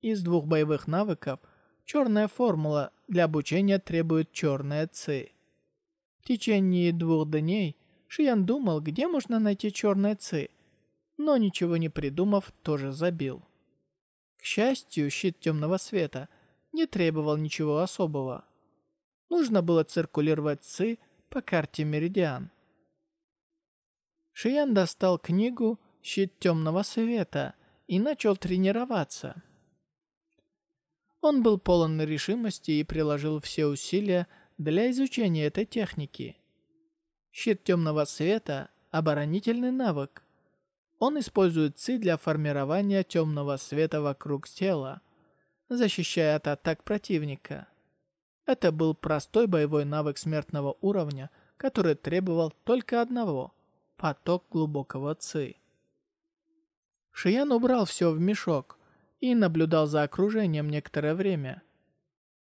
Из двух боевых навыков черная формула для обучения требует черная ци. В течение двух дней Шиян думал, где можно найти черное ци, но ничего не придумав, тоже забил. К счастью, щит темного света не требовал ничего особого. Нужно было циркулировать ци по карте Меридиан. Шиян достал книгу «Щит темного света» и начал тренироваться. Он был полон решимости и приложил все усилия для изучения этой техники. Щит темного света – оборонительный навык. Он использует ци для формирования темного света вокруг тела, защищая от атак противника. Это был простой боевой навык смертного уровня, который требовал только одного – поток глубокого ци. Шиян убрал все в мешок и наблюдал за окружением некоторое время.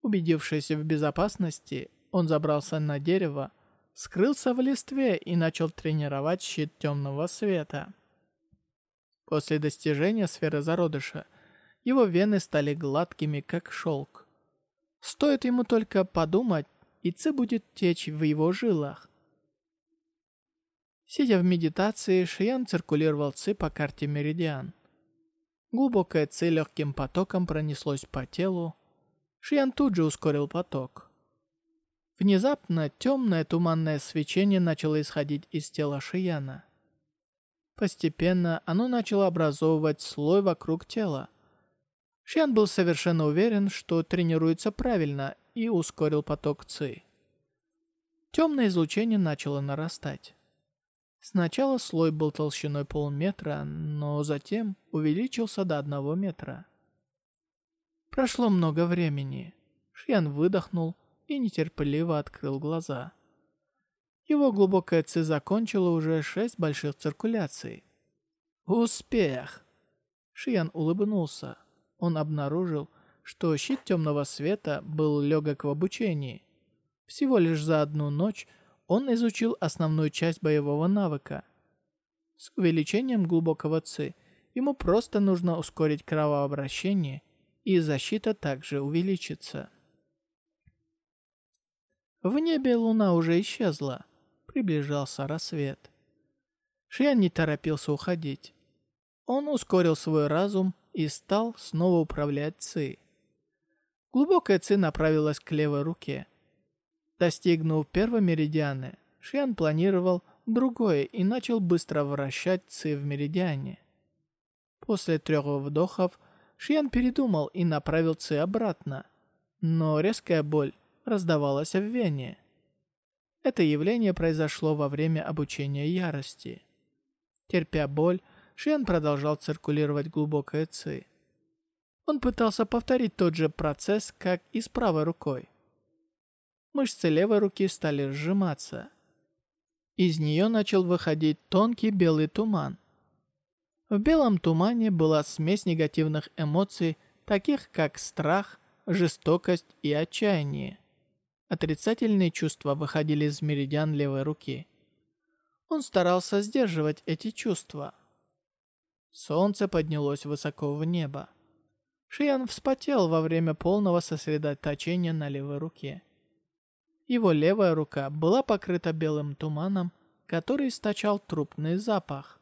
Убедившись в безопасности, он забрался на дерево, скрылся в листве и начал тренировать щит темного света. После достижения сферы зародыша, его вены стали гладкими, как шелк. Стоит ему только подумать, и ци будет течь в его жилах. Сидя в медитации, Шиян циркулировал ци по карте Меридиан. Глубокое ци легким потоком пронеслось по телу. Шиян тут же ускорил поток. Внезапно темное туманное свечение начало исходить из тела Шияна. Постепенно оно начало образовывать слой вокруг тела. Шиян был совершенно уверен, что тренируется правильно и ускорил поток ЦИ. Темное излучение начало нарастать. Сначала слой был толщиной полметра, но затем увеличился до одного метра. Прошло много времени. Шиян выдохнул и нетерпеливо открыл глаза. Его глубокая ци закончила уже шесть больших циркуляций. Успех! Шиян улыбнулся. Он обнаружил, что щит темного света был легок в обучении. Всего лишь за одну ночь он изучил основную часть боевого навыка. С увеличением глубокого ци ему просто нужно ускорить кровообращение, и защита также увеличится. В небе луна уже исчезла. Приближался рассвет. Шиян не торопился уходить. Он ускорил свой разум и стал снова управлять Ци. Глубокая Ци направилась к левой руке. Достигнув первой меридианы, Шиян планировал другое и начал быстро вращать Ци в меридиане. После трех вдохов Шиян передумал и направил Ци обратно, но резкая боль раздавалась в вене. Это явление произошло во время обучения ярости. Терпя боль, Шен продолжал циркулировать глубокое ци. Он пытался повторить тот же процесс, как и с правой рукой. Мышцы левой руки стали сжиматься. Из нее начал выходить тонкий белый туман. В белом тумане была смесь негативных эмоций, таких как страх, жестокость и отчаяние. Отрицательные чувства выходили из меридиан левой руки. Он старался сдерживать эти чувства. Солнце поднялось высоко в небо. Шиян вспотел во время полного сосредоточения на левой руке. Его левая рука была покрыта белым туманом, который источал трупный запах.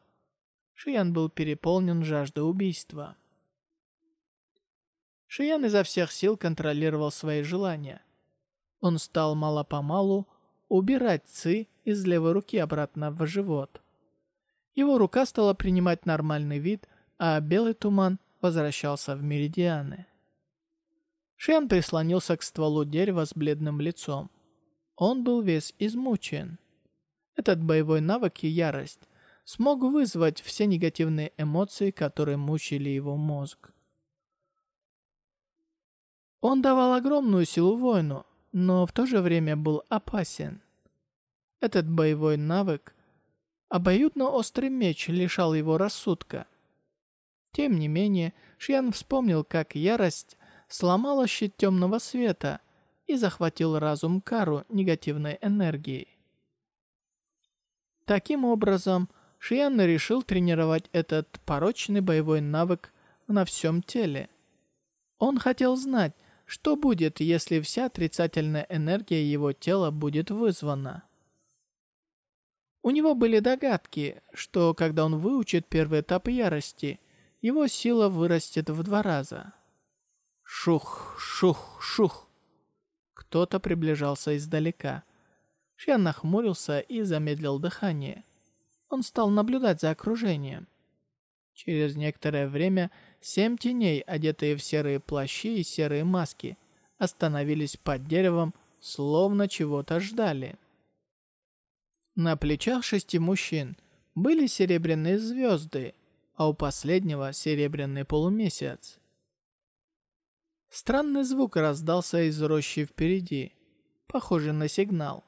Шиян был переполнен жаждой убийства. Шиян изо всех сил контролировал свои желания – он стал мало-помалу убирать ци из левой руки обратно в живот. Его рука стала принимать нормальный вид, а белый туман возвращался в меридианы. Шен прислонился к стволу дерева с бледным лицом. Он был весь измучен. Этот боевой навык и ярость смог вызвать все негативные эмоции, которые мучили его мозг. Он давал огромную силу воину, но в то же время был опасен. Этот боевой навык, обоюдно острый меч, лишал его рассудка. Тем не менее, Шьян вспомнил, как ярость сломала щит темного света и захватил разум Кару негативной энергией. Таким образом, Шиян решил тренировать этот порочный боевой навык на всем теле. Он хотел знать, что будет, если вся отрицательная энергия его тела будет вызвана? У него были догадки, что когда он выучит первый этап ярости, его сила вырастет в два раза. Шух, шух, шух. Кто-то приближался издалека. Шьян нахмурился и замедлил дыхание. Он стал наблюдать за окружением. Через некоторое время семь теней, одетые в серые плащи и серые маски, остановились под деревом словно чего-то ждали. На плечах шести мужчин были серебряные звезды, а у последнего серебряный полумесяц. Странный звук раздался из рощи впереди, похожий на сигнал.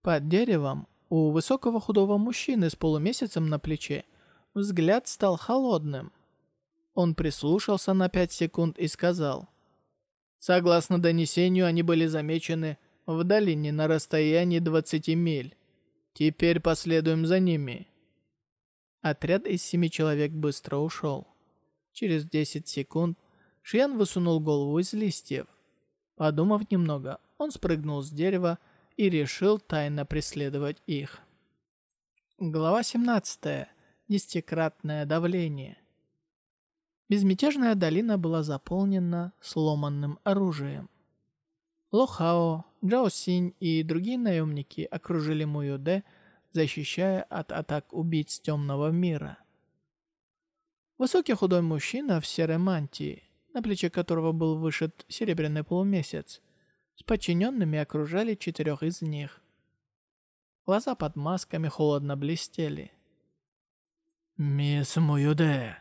Под деревом у высокого худого мужчины с полумесяцем на плече взгляд стал холодным. Он прислушался на пять секунд и сказал. Согласно донесению, они были замечены в долине на расстоянии 20 миль. Теперь последуем за ними. Отряд из семи человек быстро ушел. Через 10 секунд Шиян высунул голову из листьев. Подумав немного, он спрыгнул с дерева и решил тайно преследовать их. Глава 17. Десятикратное давление. Безмятежная долина была заполнена сломанным оружием. Лохао, Джао Синь и другие наемники окружили Муюде, защищая от атак убийц темного мира. Высокий худой мужчина в серой мантии, на плече которого был вышит серебряный полумесяц, с подчиненными окружали четырех из них. Глаза под масками холодно блестели. «Мисс Муюде,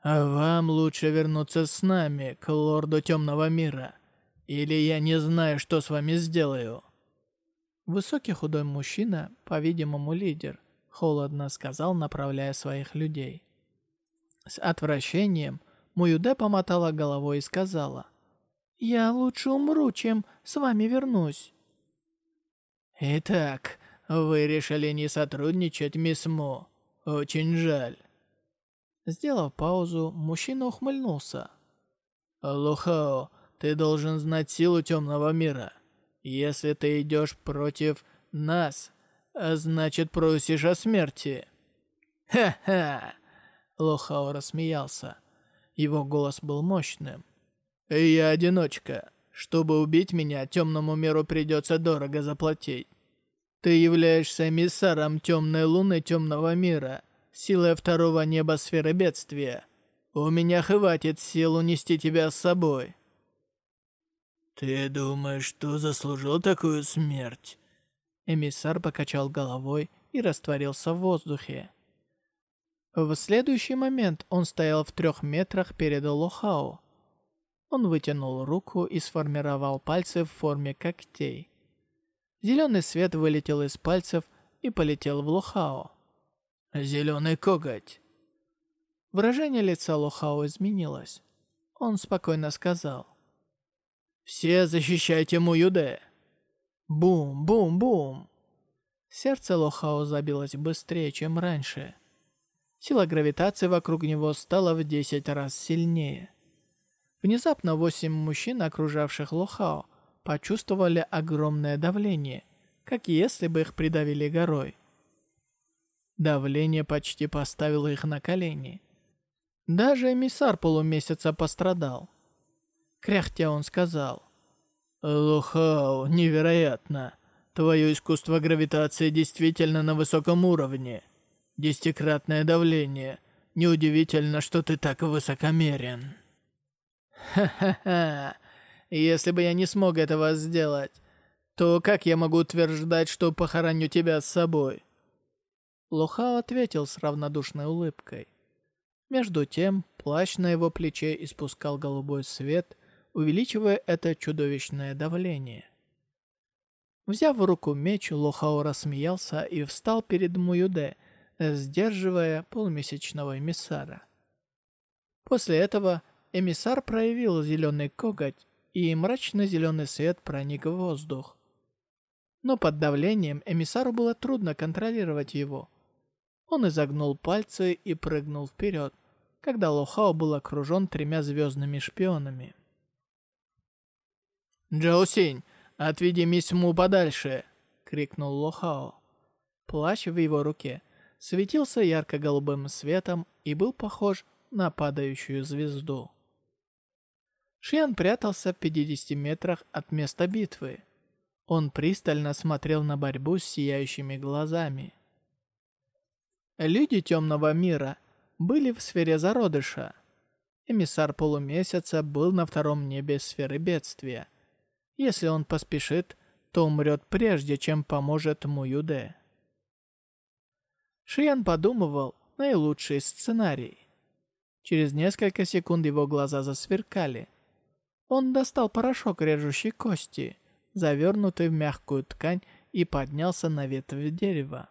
а вам лучше вернуться с нами к лорду Темного Мира, или я не знаю, что с вами сделаю». Высокий худой мужчина, по-видимому лидер, холодно сказал, направляя своих людей. С отвращением Муюде помотала головой и сказала, «Я лучше умру, чем с вами вернусь». «Итак, вы решили не сотрудничать, мисс Му. Очень жаль». Сделав паузу, мужчина ухмыльнулся. «Лухао, ты должен знать силу темного мира. Если ты идешь против нас, значит просишь о смерти». «Ха-ха!» Лухао рассмеялся. Его голос был мощным. «Я одиночка. Чтобы убить меня, темному миру придется дорого заплатить. Ты являешься эмиссаром темной луны темного мира, силой второго неба сферы бедствия. У меня хватит сил унести тебя с собой». «Ты думаешь, что заслужил такую смерть?» Эмиссар покачал головой и растворился в воздухе. В следующий момент он стоял в трех метрах перед Лохао. Он вытянул руку и сформировал пальцы в форме когтей. Зеленый свет вылетел из пальцев и полетел в Лохао. «Зеленый коготь!» Выражение лица Лохао изменилось. Он спокойно сказал. «Все защищайте Муюде!» Бум, бум, бум! Сердце Лохао забилось быстрее, чем раньше. Сила гравитации вокруг него стала в 10 раз сильнее. Внезапно восемь мужчин, окружавших Лохао, почувствовали огромное давление, как если бы их придавили горой. Давление почти поставило их на колени. Даже эмиссар полумесяца пострадал. Кряхтя он сказал. «Лохао, невероятно! Твое искусство гравитации действительно на высоком уровне!» Десятикратное давление. Неудивительно, что ты так высокомерен. Ха-ха-ха. Если бы я не смог этого сделать, то как я могу утверждать, что похороню тебя с собой? Лохао ответил с равнодушной улыбкой. Между тем, плащ на его плече испускал голубой свет, увеличивая это чудовищное давление. Взяв в руку меч, Лохао рассмеялся и встал перед Муюде, сдерживая полумесячного эмиссара. После этого эмиссар проявил зеленый коготь, и мрачно-зеленый свет проник в воздух. Но под давлением эмиссару было трудно контролировать его. Он изогнул пальцы и прыгнул вперед, когда Лохао был окружен тремя звездными шпионами. «Джоусинь, отведи мисс Му подальше!» — крикнул Лохао. Плащ в его руке светился ярко-голубым светом и был похож на падающую звезду. Шиан прятался в 50 метрах от места битвы. Он пристально смотрел на борьбу с сияющими глазами. Люди темного мира были в сфере зародыша. Эмиссар полумесяца был на втором небе сферы бедствия. Если он поспешит, то умрет прежде, чем поможет Муюде. Шиян подумывал наилучший сценарий. Через несколько секунд его глаза засверкали. Он достал порошок режущей кости, завернутый в мягкую ткань, и поднялся на ветвь дерева.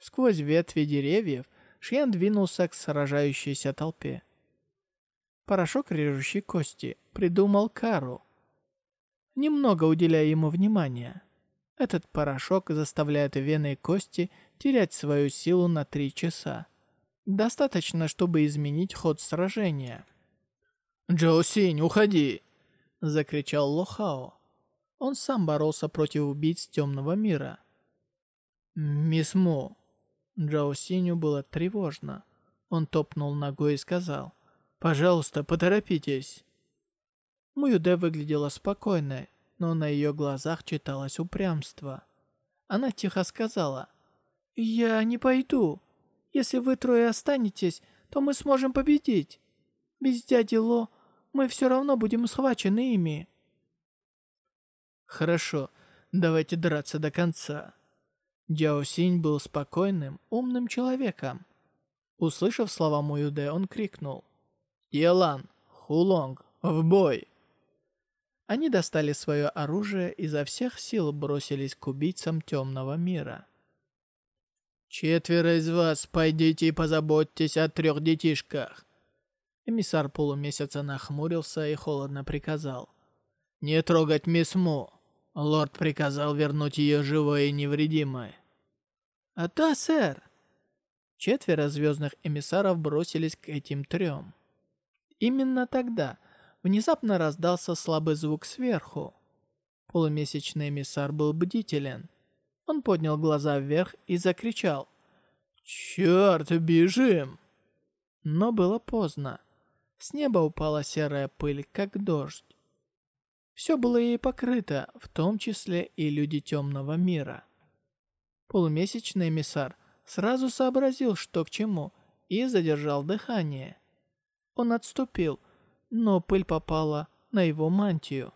Сквозь ветви деревьев Шиян двинулся к сражающейся толпе. Порошок режущей кости придумал Кару, немного уделяя ему внимания. Этот порошок заставляет вены и кости терять свою силу на три часа. Достаточно, чтобы изменить ход сражения. «Джоу Синь, уходи!» — закричал Лохао. Он сам боролся против убийц темного мира. «Мисс Мо». Джао Синю было тревожно. Он топнул ногой и сказал, «Пожалуйста, поторопитесь». Муюде выглядела спокойной, но на ее глазах читалось упрямство. Она тихо сказала, «Я не пойду. Если вы трое останетесь, то мы сможем победить. Без дяди Ло мы все равно будем схвачены ими». «Хорошо, давайте драться до конца». Джао Синь был спокойным, умным человеком. Услышав слова Муюде, он крикнул. «Ялан, Хулонг, в бой!» Они достали свое оружие и изо всех сил бросились к убийцам темного мира. «Четверо из вас пойдите и позаботьтесь о трех детишках!» Эмиссар полумесяца нахмурился и холодно приказал. «Не трогать мисс Му. Лорд приказал вернуть ее живой и невредимой». «А да, сэр!» Четверо звездных эмиссаров бросились к этим трем. Именно тогда внезапно раздался слабый звук сверху. Полумесячный эмиссар был бдителен. Он поднял глаза вверх и закричал. «Черт, бежим!» Но было поздно. С неба упала серая пыль, как дождь. Все было ей покрыто, в том числе и люди темного мира. Полумесячный эмиссар сразу сообразил, что к чему, и задержал дыхание. Он отступил, но пыль попала на его мантию.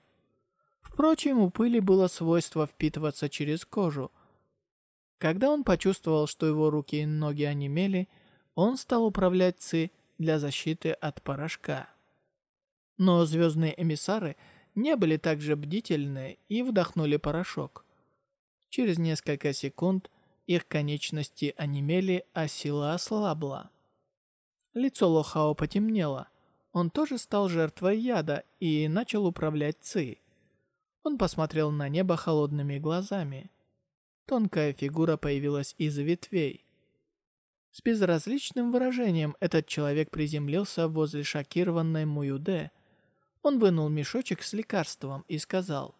Впрочем, у пыли было свойство впитываться через кожу. Когда он почувствовал, что его руки и ноги онемели, он стал управлять Ци для защиты от порошка. Но звездные эмиссары не были так же бдительны и вдохнули порошок. Через несколько секунд их конечности онемели, а сила ослабла. Лицо Лохао потемнело. Он тоже стал жертвой яда и начал управлять Ци. Он посмотрел на небо холодными глазами. Тонкая фигура появилась из ветвей. С безразличным выражением этот человек приземлился возле шокированной Муюде. Он вынул мешочек с лекарством и сказал,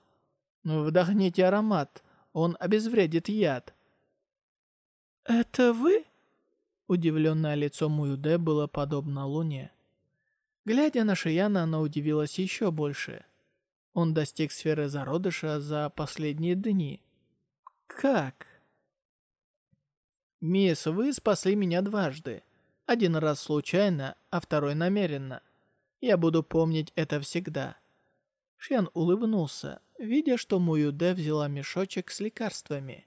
«Вдохните аромат, он обезвредит яд». «Это вы?» Удивленное лицо Муюде было подобно луне. Глядя на Шияна, она удивилась еще больше. Он достиг сферы зародыша за последние дни. Как? «Мисс, вы спасли меня дважды. Один раз случайно, а второй намеренно. Я буду помнить это всегда». Шиян улыбнулся, видя, что Муюде взяла мешочек с лекарствами.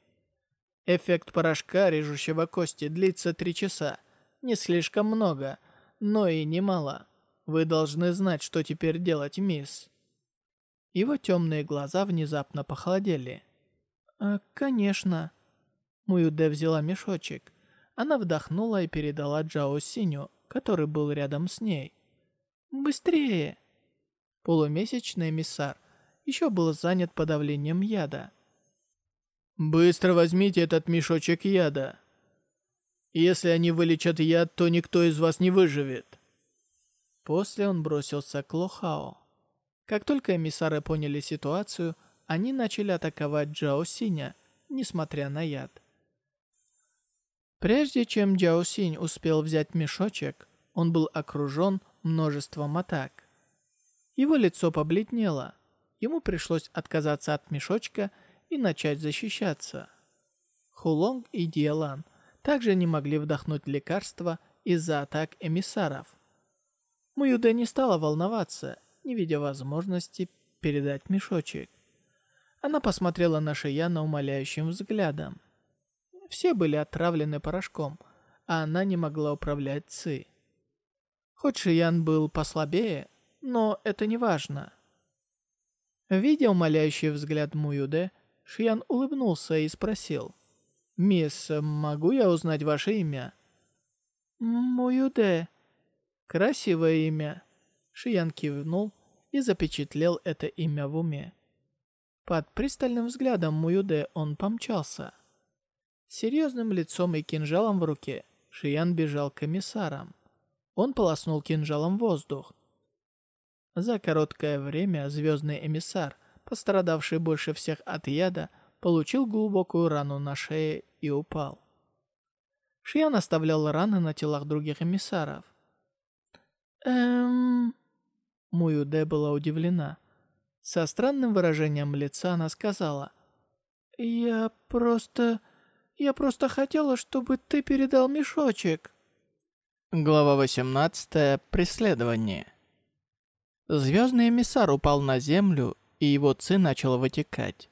Эффект порошка, режущего кости, длится три часа. Не слишком много, но и немало. Вы должны знать, что теперь делать, мисс». Его темные глаза внезапно похолодели. «А, конечно». Муюде взяла мешочек. Она вдохнула и передала Джао Синю, который был рядом с ней. «Быстрее!» Полумесячный эмиссар еще был занят подавлением яда. «Быстро возьмите этот мешочек яда. Если они вылечат яд, то никто из вас не выживет». После он бросился к Лохао. Как только эмиссары поняли ситуацию, они начали атаковать Джао Синя, несмотря на яд. Прежде чем Джао Синь успел взять мешочек, он был окружен множеством атак. Его лицо побледнело. Ему пришлось отказаться от мешочка и начать защищаться. Хулонг и Диалан также не могли вдохнуть лекарства из-за атак эмиссаров. Муюде не стала волноваться, не видя возможности передать мешочек. Она посмотрела на Шияна умоляющим взглядом. Все были отравлены порошком, а она не могла управлять Ци. Хоть Шиян был послабее, но это не важно. Видя умоляющий взгляд Муюде, Шиян улыбнулся и спросил. «Мисс, могу я узнать ваше имя?» «Муюде». «Красивое имя». Шиян кивнул и запечатлел это имя в уме. Под пристальным взглядом Муюде он помчался. Серьезным лицом и кинжалом в руке Шиян бежал к комиссарам. Он полоснул кинжалом воздух. За короткое время звездный эмиссар, пострадавший больше всех от яда, получил глубокую рану на шее и упал. Шиян оставлял раны на телах других эмиссаров. «Эм...» Муюде была удивлена. Со странным выражением лица она сказала. «Я просто... Я просто хотела, чтобы ты передал мешочек». Глава 18. Преследование. Звездный эмиссар упал на землю, и его ци начал вытекать.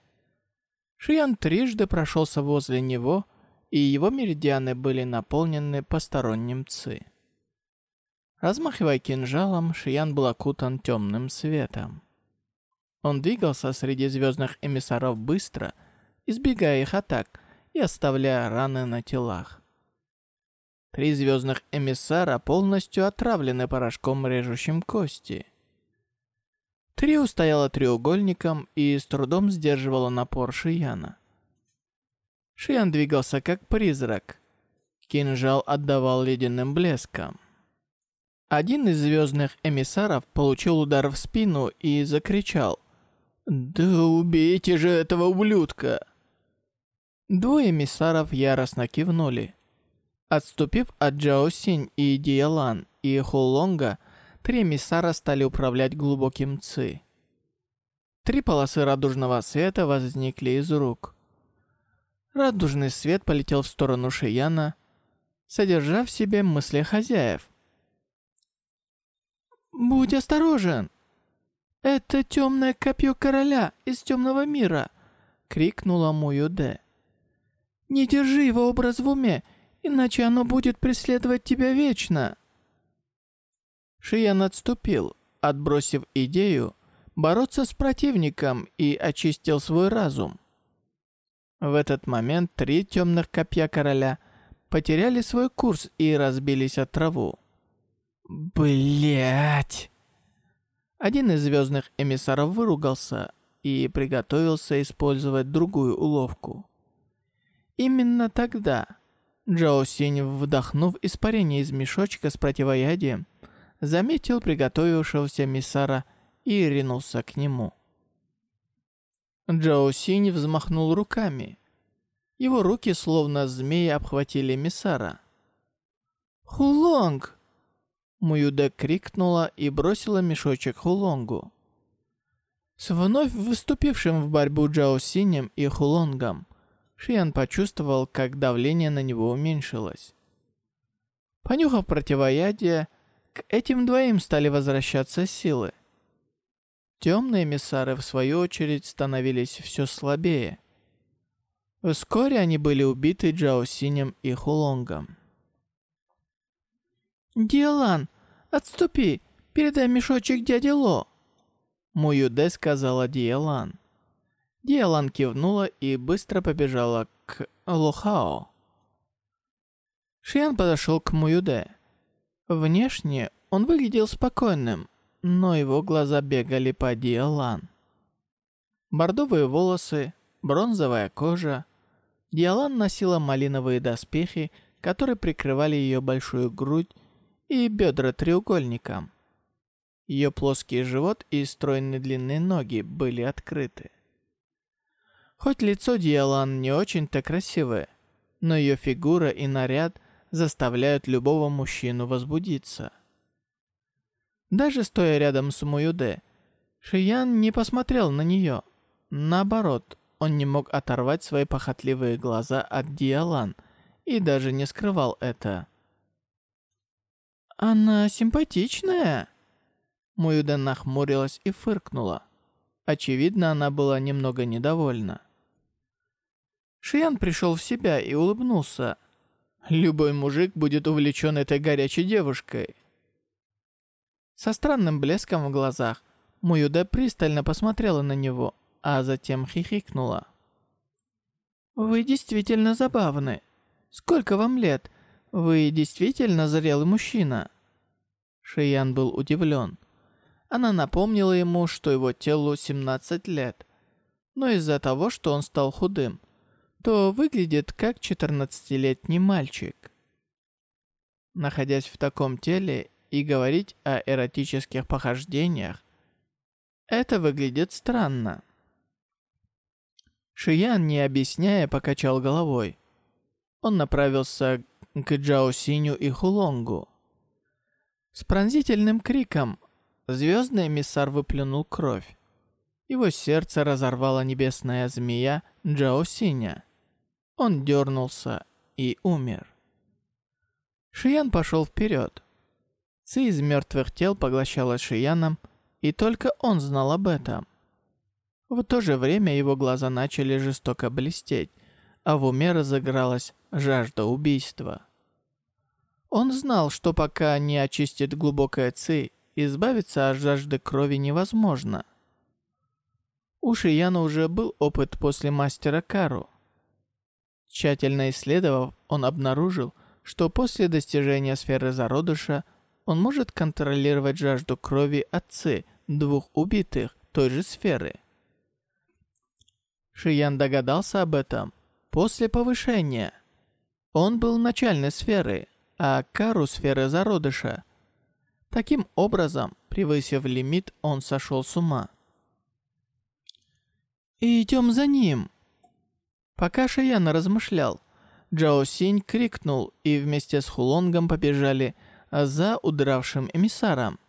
Шиян трижды прошелся возле него, и его меридианы были наполнены посторонним ци. Размахивая кинжалом, Шиян был окутан темным светом. Он двигался среди звездных эмиссаров быстро, избегая их атак и оставляя раны на телах. Три звездных эмиссара полностью отравлены порошком, режущим кости. Трио стояла треугольником и с трудом сдерживала напор Шияна. Шиян двигался как призрак. Кинжал отдавал ледяным блеском. Один из звездных эмиссаров получил удар в спину и закричал. «Да убейте же этого ублюдка!» Двое эмиссаров яростно кивнули. Отступив от Джао Синь и Диалан и Хулонга, три эмиссара стали управлять глубоким ци. Три полосы радужного света возникли из рук. Радужный свет полетел в сторону Шияна, содержа в себе мысли хозяев. «Будь осторожен! Это темное копье короля из темного мира!» — крикнула Муюде. «Не держи его образ в уме иначе оно будет преследовать тебя вечно». Шиян отступил, отбросив идею бороться с противником и очистил свой разум. В этот момент три темных копья короля потеряли свой курс и разбились от траву. Блять! Один из звездных эмиссаров выругался и приготовился использовать другую уловку. Именно тогда Джоу Синь, вдохнув испарение из мешочка с противоядием, заметил приготовившегося миссара и ринулся к нему. Джоу Синь взмахнул руками. Его руки, словно змеи, обхватили миссара. «Хулонг!» Муюде крикнула и бросила мешочек Хулонгу. С вновь выступившим в борьбу Джао Синем и Хулонгом, Шиян почувствовал, как давление на него уменьшилось. Понюхав противоядие, к этим двоим стали возвращаться силы. Темные эмиссары, в свою очередь, становились все слабее. Вскоре они были убиты Джао Синем и Хулонгом. «Диалан, отступи, передай мешочек дяде Ло!» Муюде сказала Диалан. Диалан кивнула и быстро побежала к Лохао. Шиан подошел к Муюде. Внешне он выглядел спокойным, но его глаза бегали по Диалан. Бордовые волосы, бронзовая кожа. Диалан носила малиновые доспехи, которые прикрывали ее большую грудь и бедра треугольником. Ее плоский живот и стройные длинные ноги были открыты. Хоть лицо Диалан не очень-то красивое, но ее фигура и наряд заставляют любого мужчину возбудиться. Даже стоя рядом с Муюде, Шиян не посмотрел на нее. Наоборот, он не мог оторвать свои похотливые глаза от Диалан и даже не скрывал это. «Она симпатичная?» Муюде нахмурилась и фыркнула. Очевидно, она была немного недовольна. Шиян пришел в себя и улыбнулся. Любой мужик будет увлечен этой горячей девушкой. Со странным блеском в глазах Муюде пристально посмотрела на него, а затем хихикнула. «Вы действительно забавны. Сколько вам лет? Вы действительно зрелый мужчина?» Шиян был удивлен. Она напомнила ему, что его телу 17 лет. Но из-за того, что он стал худым, то выглядит как 14-летний мальчик. Находясь в таком теле и говорить о эротических похождениях, это выглядит странно. Шиян, не объясняя, покачал головой. Он направился к Джао Синю и Хулонгу. С пронзительным криком звездный эмиссар выплюнул кровь. Его сердце разорвала небесная змея Джао Синя. Он дернулся и умер. Шиян пошел вперед. Ци из мертвых тел поглощалась Шияном, и только он знал об этом. В то же время его глаза начали жестоко блестеть, а в уме разыгралась жажда убийства. Он знал, что пока не очистит глубокое ци, избавиться от жажды крови невозможно. У Шияна уже был опыт после мастера Кару. Тщательно исследовав, он обнаружил, что после достижения сферы зародыша он может контролировать жажду крови отцы двух убитых той же сферы. Шиян догадался об этом после повышения. Он был начальной сферы, а Кару сферы зародыша. Таким образом, превысив лимит, он сошел с ума. «Идем за ним!» Пока Шиян размышлял, Джао Синь крикнул и вместе с Хулонгом побежали за удравшим эмиссаром.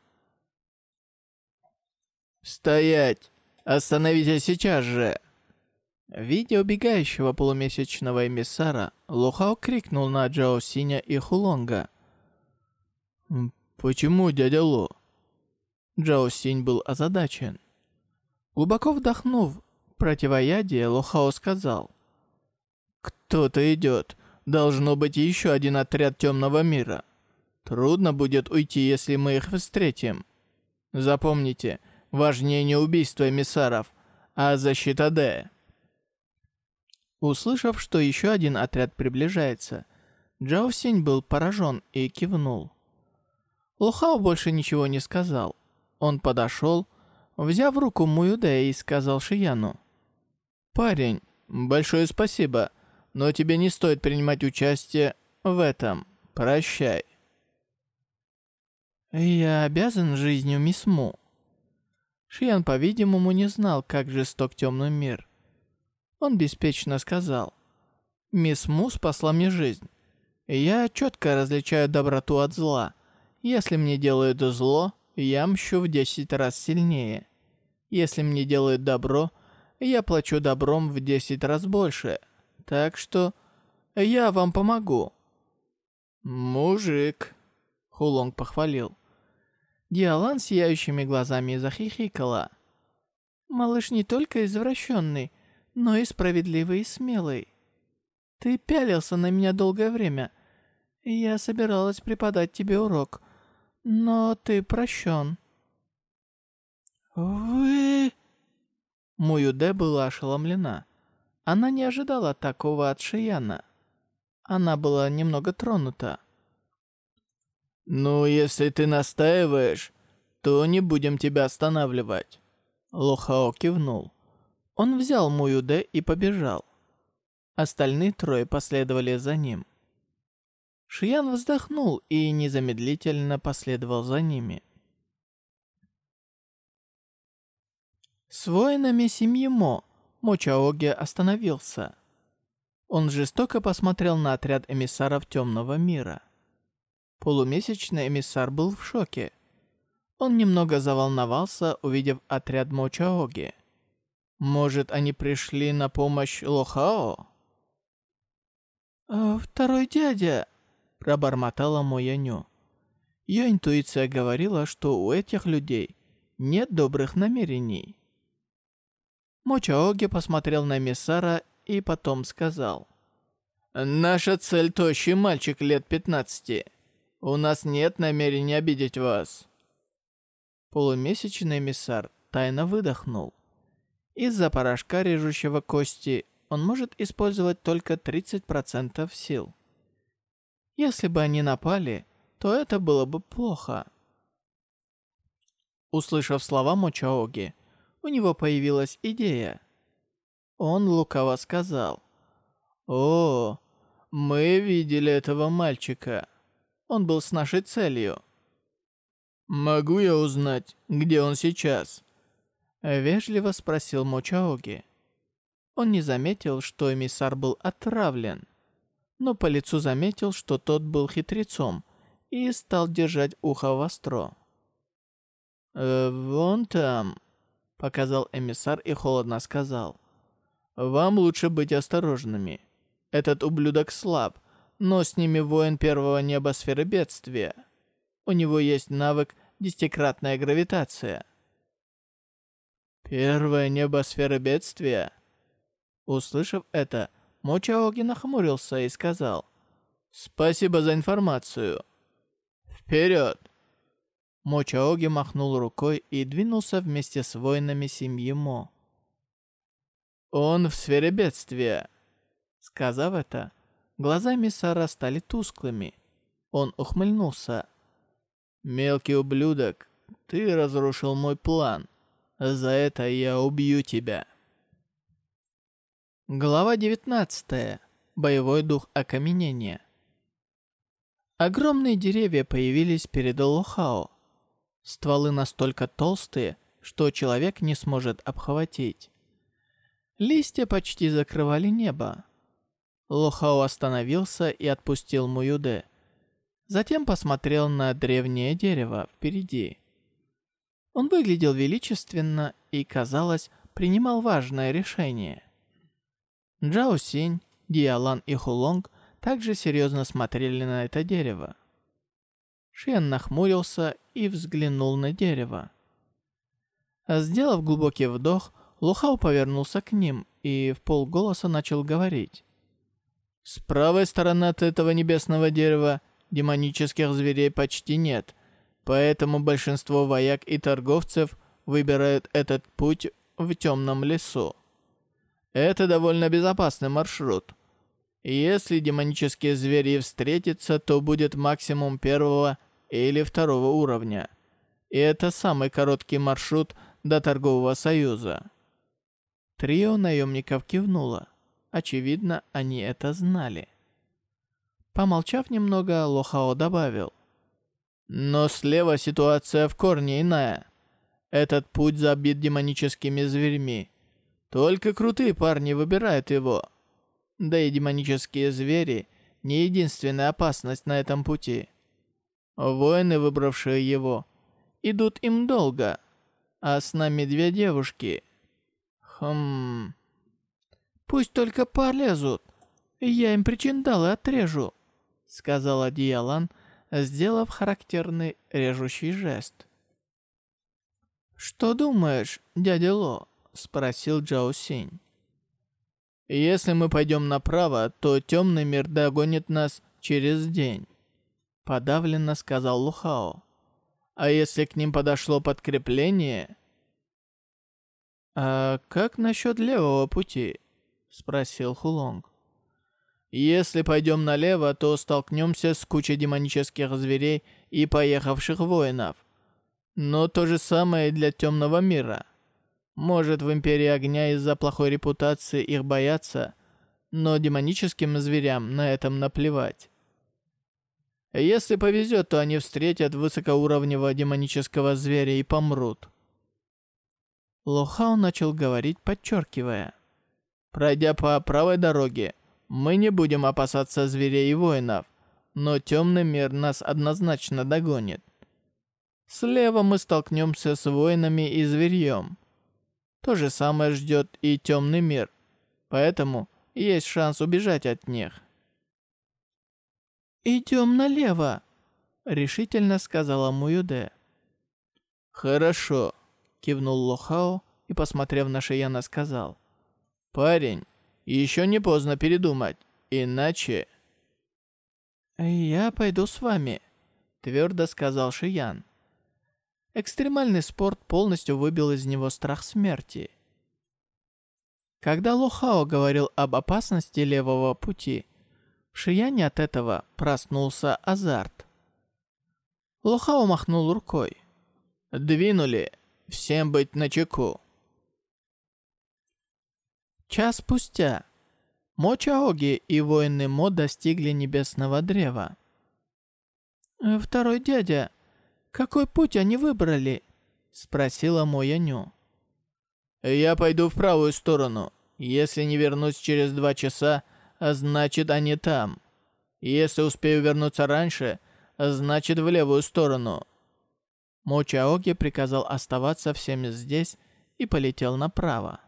«Стоять! Остановитесь сейчас же!» Видя убегающего полумесячного эмиссара, Лухао крикнул на Джао Синя и Хулонга. «Почему, дядя Ло?» Джао Синь был озадачен. Глубоко вдохнув противоядие, Лохао сказал. «Кто-то идет. Должно быть еще один отряд темного мира. Трудно будет уйти, если мы их встретим. Запомните, важнее не убийство эмиссаров, а защита Д». Услышав, что еще один отряд приближается, Джао Синь был поражен и кивнул. Лохао больше ничего не сказал. Он подошел, взяв руку Муюде и сказал Шияну. «Парень, большое спасибо но тебе не стоит принимать участие в этом. Прощай». «Я обязан жизнью мисс Му». Шиян, по-видимому, не знал, как жесток темный мир. Он беспечно сказал, «Мисс Му спасла мне жизнь. Я четко различаю доброту от зла. Если мне делают зло, я мщу в десять раз сильнее. Если мне делают добро, я плачу добром в десять раз больше». Так что я вам помогу». «Мужик», — Хулонг похвалил. Диалан сияющими глазами захихикала. «Малыш не только извращенный, но и справедливый и смелый. Ты пялился на меня долгое время. Я собиралась преподать тебе урок, но ты прощен». «Вы...» Муюде была ошеломлена. Она не ожидала такого от Шияна. Она была немного тронута. «Ну, если ты настаиваешь, то не будем тебя останавливать». Лохао кивнул. Он взял Муюде и побежал. Остальные трое последовали за ним. Шиян вздохнул и незамедлительно последовал за ними. С воинами семьи Мо Мочаоге остановился. Он жестоко посмотрел на отряд эмиссаров Темного мира. Полумесячный эмиссар был в шоке. Он немного заволновался, увидев отряд Мочаоги. Может, они пришли на помощь Лохао? «Э, «Второй дядя», — пробормотала Мояню. Ее интуиция говорила, что у этих людей нет добрых намерений. Мочаоги посмотрел на Миссара и потом сказал. «Наша цель — тощий мальчик лет 15. У нас нет намерения обидеть вас». Полумесячный Миссар тайно выдохнул. Из-за порошка, режущего кости, он может использовать только 30% сил. Если бы они напали, то это было бы плохо. Услышав слова Мочаоги, у него появилась идея. Он лукаво сказал. «О, мы видели этого мальчика. Он был с нашей целью». «Могу я узнать, где он сейчас?» Вежливо спросил Мочаоги. Он не заметил, что эмиссар был отравлен, но по лицу заметил, что тот был хитрецом и стал держать ухо востро. «Э, «Вон там», — показал эмиссар и холодно сказал. «Вам лучше быть осторожными. Этот ублюдок слаб, но с ними воин первого небосферы бедствия. У него есть навык десятикратная гравитация». «Первая небосфера бедствия?» Услышав это, Мочаоги нахмурился и сказал, «Спасибо за информацию. Вперед!» Мочаоги махнул рукой и двинулся вместе с воинами семьи Мо. «Он в сфере бедствия!» Сказав это, глаза Миссара стали тусклыми. Он ухмыльнулся. «Мелкий ублюдок, ты разрушил мой план. За это я убью тебя!» Глава 19. Боевой дух окаменения. Огромные деревья появились перед Лохао. Стволы настолько толстые, что человек не сможет обхватить. Листья почти закрывали небо. Лохао остановился и отпустил Муюде. Затем посмотрел на древнее дерево впереди. Он выглядел величественно и, казалось, принимал важное решение. Джао Синь, Диалан и Хулонг также серьезно смотрели на это дерево. Шен нахмурился и взглянул на дерево. Сделав глубокий вдох, Лухау повернулся к ним и в полголоса начал говорить. «С правой стороны от этого небесного дерева демонических зверей почти нет, поэтому большинство вояк и торговцев выбирают этот путь в темном лесу. Это довольно безопасный маршрут. Если демонические звери встретятся, то будет максимум первого или второго уровня. И это самый короткий маршрут до торгового союза. Трио наемников кивнуло. Очевидно, они это знали. Помолчав немного, Лохао добавил. Но слева ситуация в корне иная. Этот путь забит демоническими зверьми. Только крутые парни выбирают его. Да и демонические звери — не единственная опасность на этом пути. Воины, выбравшие его, идут им долго, а с нами две девушки. Хм... Пусть только полезут, я им причиндалы отрежу, сказала Диалан, сделав характерный режущий жест. Что думаешь, дядя Ло? спросил Джао Синь. «Если мы пойдем направо, то темный мир догонит нас через день», — подавленно сказал Лухао. «А если к ним подошло подкрепление...» «А как насчет левого пути?» — спросил Хулонг. «Если пойдем налево, то столкнемся с кучей демонических зверей и поехавших воинов. Но то же самое для темного мира». Может, в Империи Огня из-за плохой репутации их боятся, но демоническим зверям на этом наплевать. Если повезет, то они встретят высокоуровневого демонического зверя и помрут. Лохао начал говорить, подчеркивая. Пройдя по правой дороге, мы не будем опасаться зверей и воинов, но темный мир нас однозначно догонит. Слева мы столкнемся с воинами и зверьем. То же самое ждет и темный мир. Поэтому есть шанс убежать от них. «Идем налево», — решительно сказала Муюде. «Хорошо», — кивнул Лохао и, посмотрев на Шияна, сказал. «Парень, еще не поздно передумать, иначе...» «Я пойду с вами», — твердо сказал Шиян. Экстремальный спорт полностью выбил из него страх смерти. Когда Лохао говорил об опасности левого пути, в Шияне от этого проснулся азарт. Лохао махнул рукой. «Двинули! Всем быть начеку!» Час спустя Мочаоги и воины Мо достигли Небесного Древа. «Э, «Второй дядя, какой путь они выбрали?» Спросила Мояню. «Я пойду в правую сторону. Если не вернусь через два часа, значит они там. Если успею вернуться раньше, значит в левую сторону». Мочаоги приказал оставаться всеми здесь и полетел направо.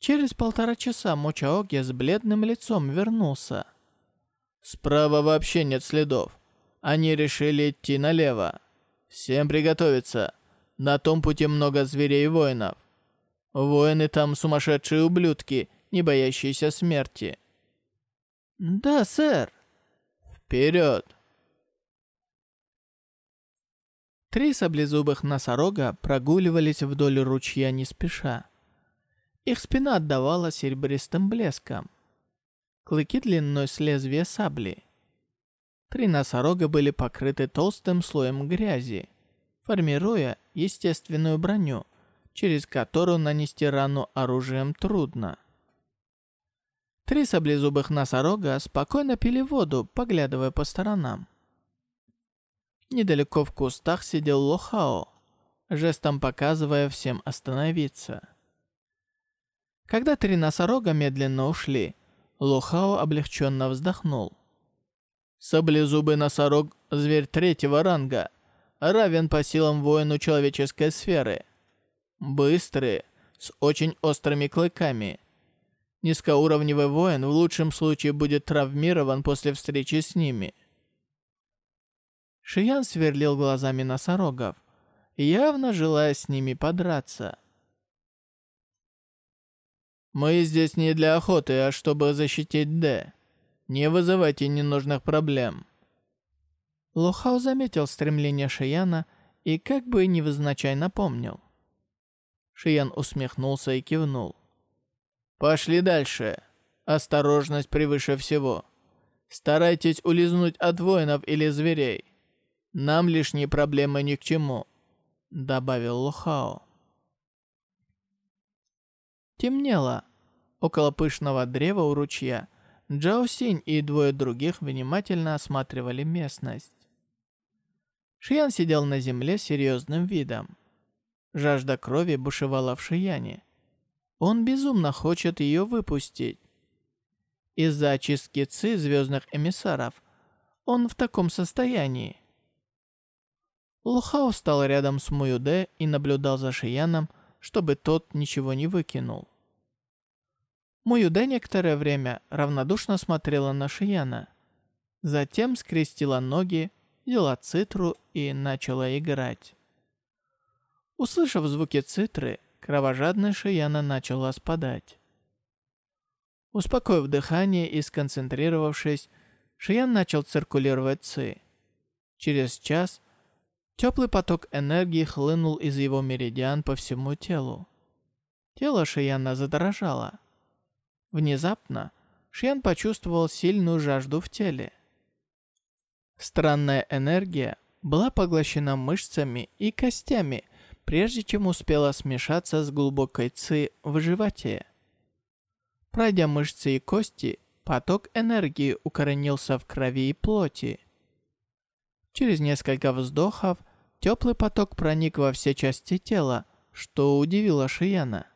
Через полтора часа Мочаоги с бледным лицом вернулся. «Справа вообще нет следов. Они решили идти налево. Всем приготовиться. На том пути много зверей и воинов. Воины там сумасшедшие ублюдки, не боящиеся смерти». «Да, сэр». «Вперед!» Три саблезубых носорога прогуливались вдоль ручья не спеша. Их спина отдавала серебристым блеском. Клыки длиной с лезвия сабли. Три носорога были покрыты толстым слоем грязи, формируя естественную броню, через которую нанести рану оружием трудно. Три саблезубых носорога спокойно пили воду, поглядывая по сторонам. Недалеко в кустах сидел Лохао, жестом показывая всем остановиться. Когда три носорога медленно ушли, Лохао облегченно вздохнул. Саблезубый носорог – зверь третьего ранга, равен по силам воину человеческой сферы. Быстрый, с очень острыми клыками. Низкоуровневый воин в лучшем случае будет травмирован после встречи с ними. Шиян сверлил глазами носорогов, явно желая с ними подраться. Мы здесь не для охоты, а чтобы защитить Д. Не вызывайте ненужных проблем. Лохао заметил стремление Шияна и как бы невзначай напомнил. Шиян усмехнулся и кивнул. «Пошли дальше. Осторожность превыше всего. Старайтесь улизнуть от воинов или зверей. Нам лишние проблемы ни к чему», — добавил Лохао. Темнело. Около пышного древа у ручья Джао Синь и двое других внимательно осматривали местность. Шиян сидел на земле с серьезным видом. Жажда крови бушевала в Шияне. Он безумно хочет ее выпустить. Из-за очистки ци звездных эмиссаров он в таком состоянии. Лухао стал рядом с Муюде и наблюдал за Шияном, чтобы тот ничего не выкинул. Муюде некоторое время равнодушно смотрела на Шияна. Затем скрестила ноги, взяла цитру и начала играть. Услышав звуки цитры, кровожадная Шияна начала спадать. Успокоив дыхание и сконцентрировавшись, Шиян начал циркулировать ци. Через час теплый поток энергии хлынул из его меридиан по всему телу. Тело Шияна задрожало. Внезапно Шиян почувствовал сильную жажду в теле. Странная энергия была поглощена мышцами и костями, прежде чем успела смешаться с глубокой ци в животе. Пройдя мышцы и кости, поток энергии укоренился в крови и плоти. Через несколько вздохов теплый поток проник во все части тела, что удивило Шияна.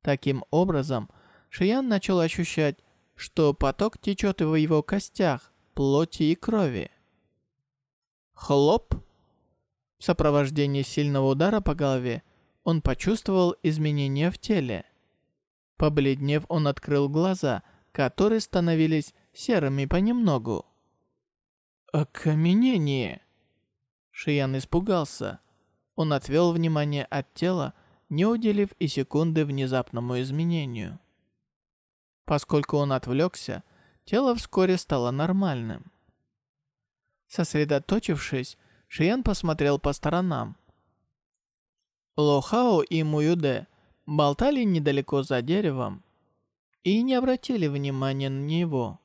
Таким образом, Шиян начал ощущать, что поток течет в его костях, плоти и крови. Хлоп! В сопровождении сильного удара по голове он почувствовал изменения в теле. Побледнев, он открыл глаза, которые становились серыми понемногу. Окаменение! Шиян испугался. Он отвел внимание от тела не уделив и секунды внезапному изменению. Поскольку он отвлекся, тело вскоре стало нормальным. Сосредоточившись, Шиян посмотрел по сторонам. Лохао и Муюде болтали недалеко за деревом и не обратили внимания на него.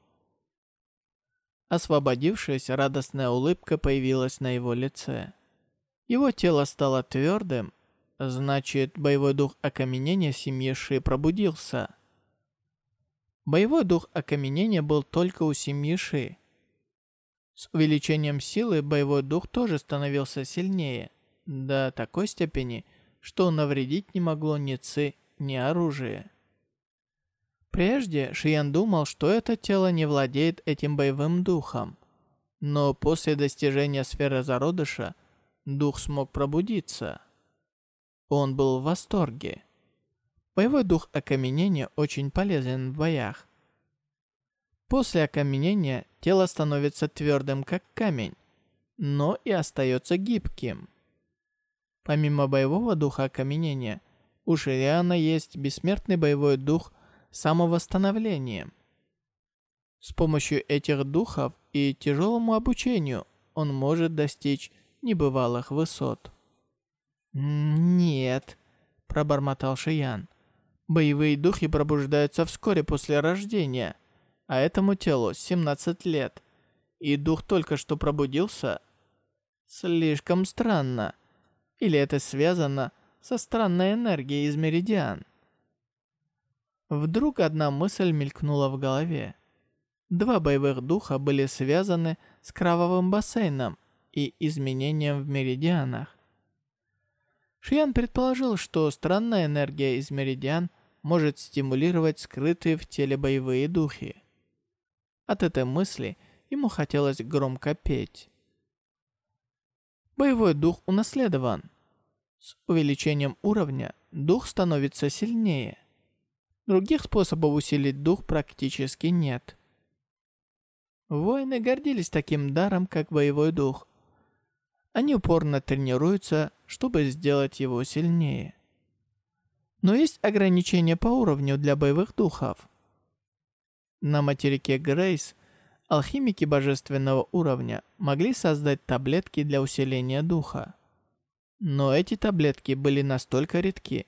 Освободившись, радостная улыбка появилась на его лице. Его тело стало твердым, значит, боевой дух окаменения семьи Ши пробудился. Боевой дух окаменения был только у семьи Ши. С увеличением силы боевой дух тоже становился сильнее, до такой степени, что навредить не могло ни ци, ни оружие. Прежде Шиян думал, что это тело не владеет этим боевым духом. Но после достижения сферы зародыша дух смог пробудиться. Он был в восторге. Боевой дух окаменения очень полезен в боях. После окаменения тело становится твердым, как камень, но и остается гибким. Помимо боевого духа окаменения, у Шириана есть бессмертный боевой дух самовосстановлением. С помощью этих духов и тяжелому обучению он может достичь небывалых высот. «Нет», – пробормотал Шиян. «Боевые духи пробуждаются вскоре после рождения, а этому телу 17 лет, и дух только что пробудился? Слишком странно. Или это связано со странной энергией из меридиан?» Вдруг одна мысль мелькнула в голове. Два боевых духа были связаны с кровавым бассейном и изменением в меридианах. Шиян предположил, что странная энергия из меридиан может стимулировать скрытые в теле боевые духи. От этой мысли ему хотелось громко петь. Боевой дух унаследован. С увеличением уровня дух становится сильнее. Других способов усилить дух практически нет. Воины гордились таким даром, как боевой дух. Они упорно тренируются, чтобы сделать его сильнее. Но есть ограничения по уровню для боевых духов. На материке Грейс алхимики божественного уровня могли создать таблетки для усиления духа. Но эти таблетки были настолько редки,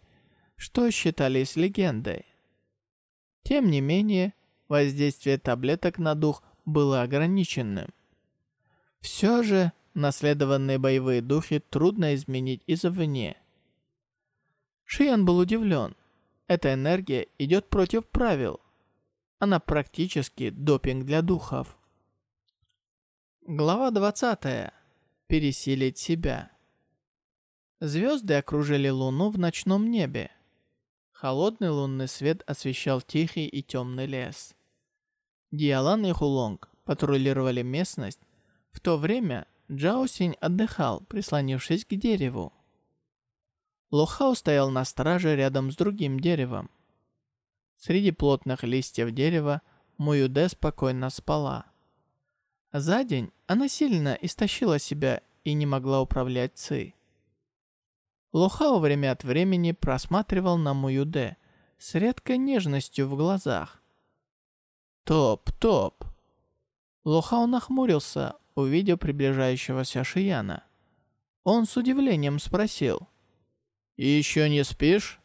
что считались легендой. Тем не менее, воздействие таблеток на дух было ограниченным. Все же, наследованные боевые духи трудно изменить извне. Шиян был удивлен. Эта энергия идет против правил. Она практически допинг для духов. Глава 20. Пересилить себя. Звезды окружили Луну в ночном небе. Холодный лунный свет освещал тихий и темный лес. Диалан и Хулонг патрулировали местность. В то время Джао отдыхал, прислонившись к дереву. Лохао стоял на страже рядом с другим деревом. Среди плотных листьев дерева Муюде спокойно спала. За день она сильно истощила себя и не могла управлять Ци. Лохао время от времени просматривал на Муюде с редкой нежностью в глазах. «Топ, топ!» Лохао нахмурился, увидев приближающегося Шияна. Он с удивлением спросил. «Еще не спишь?»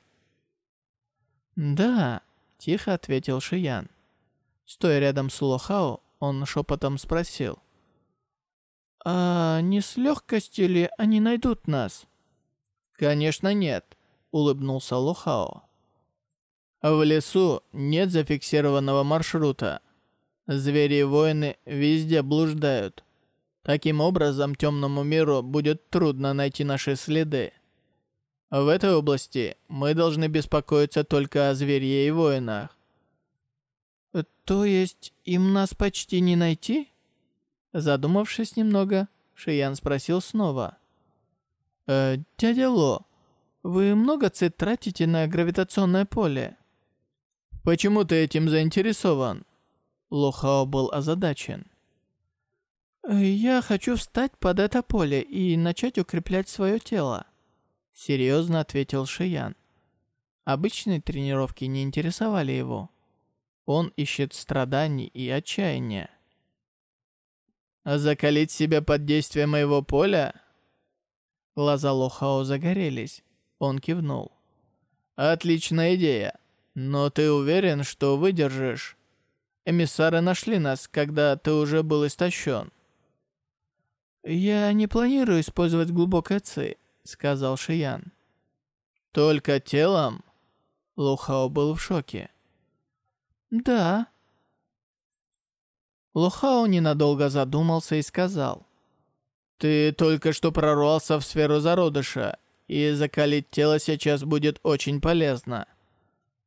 «Да», — тихо ответил Шиян. Стоя рядом с Лохао, он шепотом спросил. «А не с легкостью ли они найдут нас?» «Конечно нет», — улыбнулся Лохао. «В лесу нет зафиксированного маршрута. Звери и воины везде блуждают. Таким образом, темному миру будет трудно найти наши следы. В этой области мы должны беспокоиться только о звере и воинах». «То есть им нас почти не найти?» Задумавшись немного, Шиян спросил снова. Э, дядя Ло, вы много цит тратите на гравитационное поле? Почему ты этим заинтересован? Ло Хао был озадачен. Э, я хочу встать под это поле и начать укреплять свое тело. Серьезно ответил Шиян. Обычные тренировки не интересовали его. Он ищет страданий и отчаяния. А закалить себя под действием моего поля? Глаза Лохао загорелись. Он кивнул. Отличная идея. Но ты уверен, что выдержишь? Эмиссары нашли нас, когда ты уже был истощен. «Я не планирую использовать глубокое ци», — сказал Шиян. «Только телом?» Лухао был в шоке. «Да». Лухао ненадолго задумался и сказал. «Ты только что прорвался в сферу зародыша, и закалить тело сейчас будет очень полезно.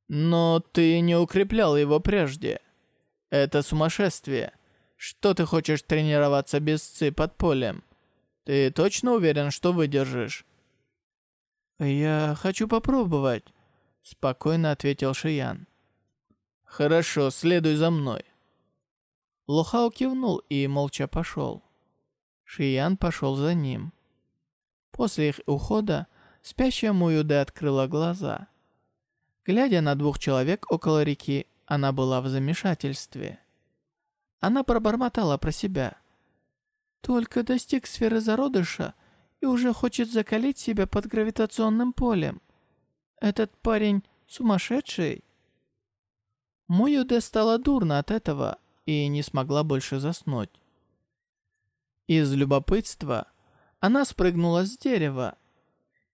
Но ты не укреплял его прежде. Это сумасшествие. Что ты хочешь тренироваться без ци под полем? Ты точно уверен, что выдержишь?» «Я хочу попробовать», — спокойно ответил Шиян. «Хорошо, следуй за мной». Лохао кивнул и молча пошел. Шиян пошел за ним. После их ухода спящая Муюде открыла глаза. Глядя на двух человек около реки, она была в замешательстве. Она пробормотала про себя. «Только достиг сферы зародыша и уже хочет закалить себя под гравитационным полем. Этот парень сумасшедший?» Муюде стало дурно от этого и не смогла больше заснуть. Из любопытства она спрыгнула с дерева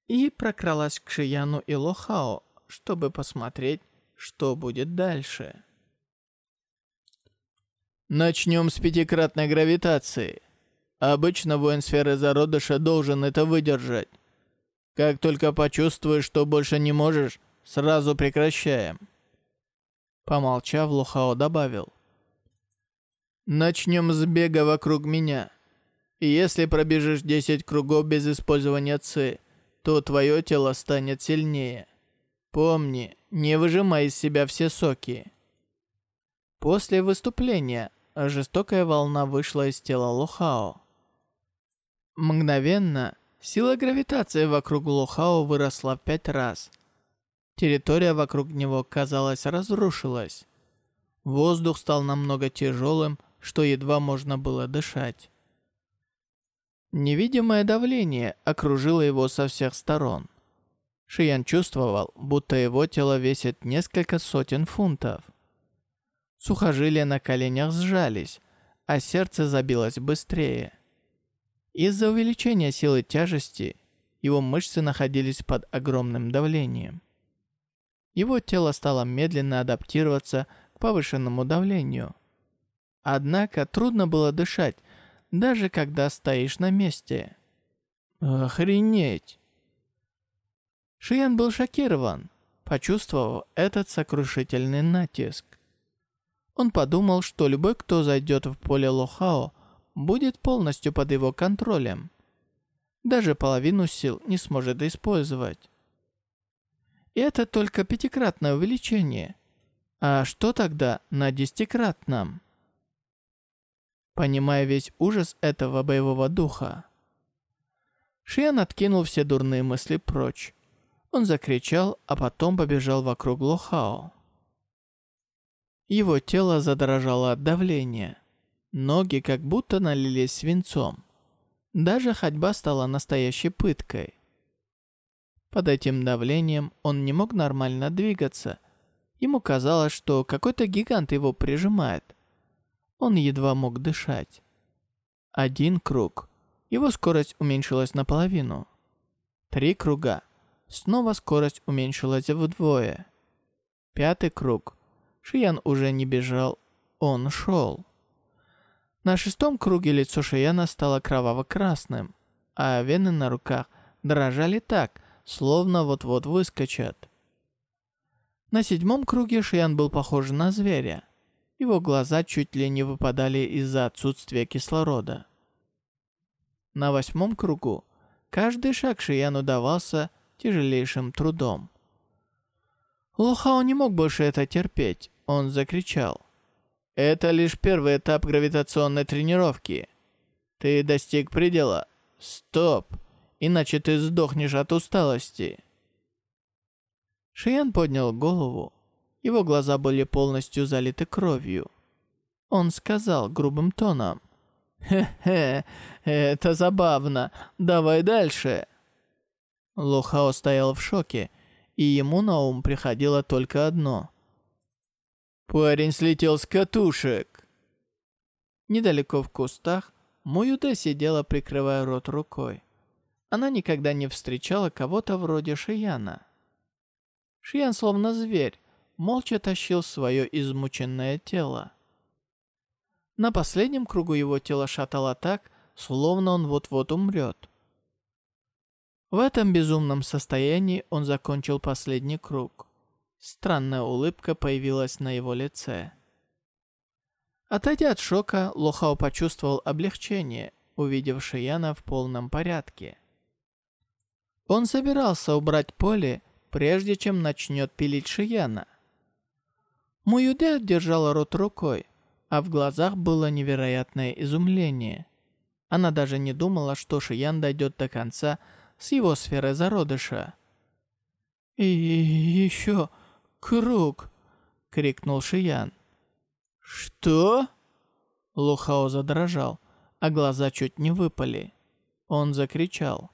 и прокралась к Шияну и Лохао, чтобы посмотреть, что будет дальше. Начнем с пятикратной гравитации. Обычно воин сферы зародыша должен это выдержать. Как только почувствуешь, что больше не можешь, сразу прекращаем. Помолчав, Лухао добавил. Начнем с бега вокруг меня. Если пробежишь 10 кругов без использования ци, то твое тело станет сильнее. Помни, не выжимай из себя все соки. После выступления жестокая волна вышла из тела Лохао. Мгновенно сила гравитации вокруг Лохао выросла в пять раз. Территория вокруг него, казалось, разрушилась. Воздух стал намного тяжелым, что едва можно было дышать. Невидимое давление окружило его со всех сторон. Шиян чувствовал, будто его тело весит несколько сотен фунтов. Сухожилия на коленях сжались, а сердце забилось быстрее. Из-за увеличения силы тяжести его мышцы находились под огромным давлением. Его тело стало медленно адаптироваться к повышенному давлению. Однако трудно было дышать, даже когда стоишь на месте. Охренеть! Шиян был шокирован, почувствовав этот сокрушительный натиск. Он подумал, что любой, кто зайдет в поле Лохао, будет полностью под его контролем. Даже половину сил не сможет использовать. И это только пятикратное увеличение. А что тогда на десятикратном? понимая весь ужас этого боевого духа. Шиян откинул все дурные мысли прочь. Он закричал, а потом побежал вокруг Лохао. Его тело задрожало от давления. Ноги как будто налились свинцом. Даже ходьба стала настоящей пыткой. Под этим давлением он не мог нормально двигаться. Ему казалось, что какой-то гигант его прижимает – он едва мог дышать. Один круг. Его скорость уменьшилась наполовину. Три круга. Снова скорость уменьшилась вдвое. Пятый круг. Шиян уже не бежал, он шел. На шестом круге лицо Шияна стало кроваво-красным, а вены на руках дрожали так, словно вот-вот выскочат. На седьмом круге Шиян был похож на зверя. Его глаза чуть ли не выпадали из-за отсутствия кислорода. На восьмом кругу каждый шаг Шияну давался тяжелейшим трудом. Лохао не мог больше это терпеть. Он закричал. «Это лишь первый этап гравитационной тренировки. Ты достиг предела. Стоп, иначе ты сдохнешь от усталости». Шиян поднял голову. Его глаза были полностью залиты кровью. Он сказал грубым тоном. «Хе-хе, это забавно. Давай дальше». Лохао стоял в шоке, и ему на ум приходило только одно. «Парень слетел с катушек!» Недалеко в кустах Муюде сидела, прикрывая рот рукой. Она никогда не встречала кого-то вроде Шияна. Шиян, словно зверь, молча тащил свое измученное тело. На последнем кругу его тело шатало так, словно он вот-вот умрет. В этом безумном состоянии он закончил последний круг. Странная улыбка появилась на его лице. Отойдя от шока, Лохао почувствовал облегчение, увидев Шияна в полном порядке. Он собирался убрать поле, прежде чем начнет пилить Шияна. Муюде держала рот рукой, а в глазах было невероятное изумление. Она даже не думала, что Шиян дойдет до конца с его сферы зародыша. «И еще круг!» — крикнул Шиян. «Что?» Лухао задрожал, а глаза чуть не выпали. Он закричал.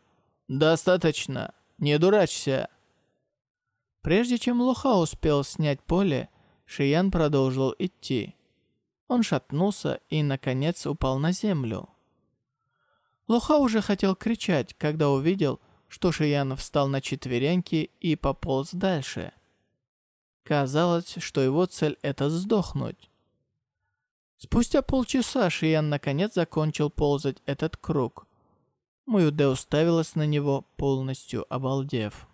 «Достаточно! Не дурачься!» Прежде чем Лухао успел снять поле, Шиян продолжил идти. Он шатнулся и, наконец, упал на землю. Лоха уже хотел кричать, когда увидел, что Шиян встал на четвереньки и пополз дальше. Казалось, что его цель — это сдохнуть. Спустя полчаса Шиян наконец закончил ползать этот круг. Муюде уставилась на него, полностью обалдев.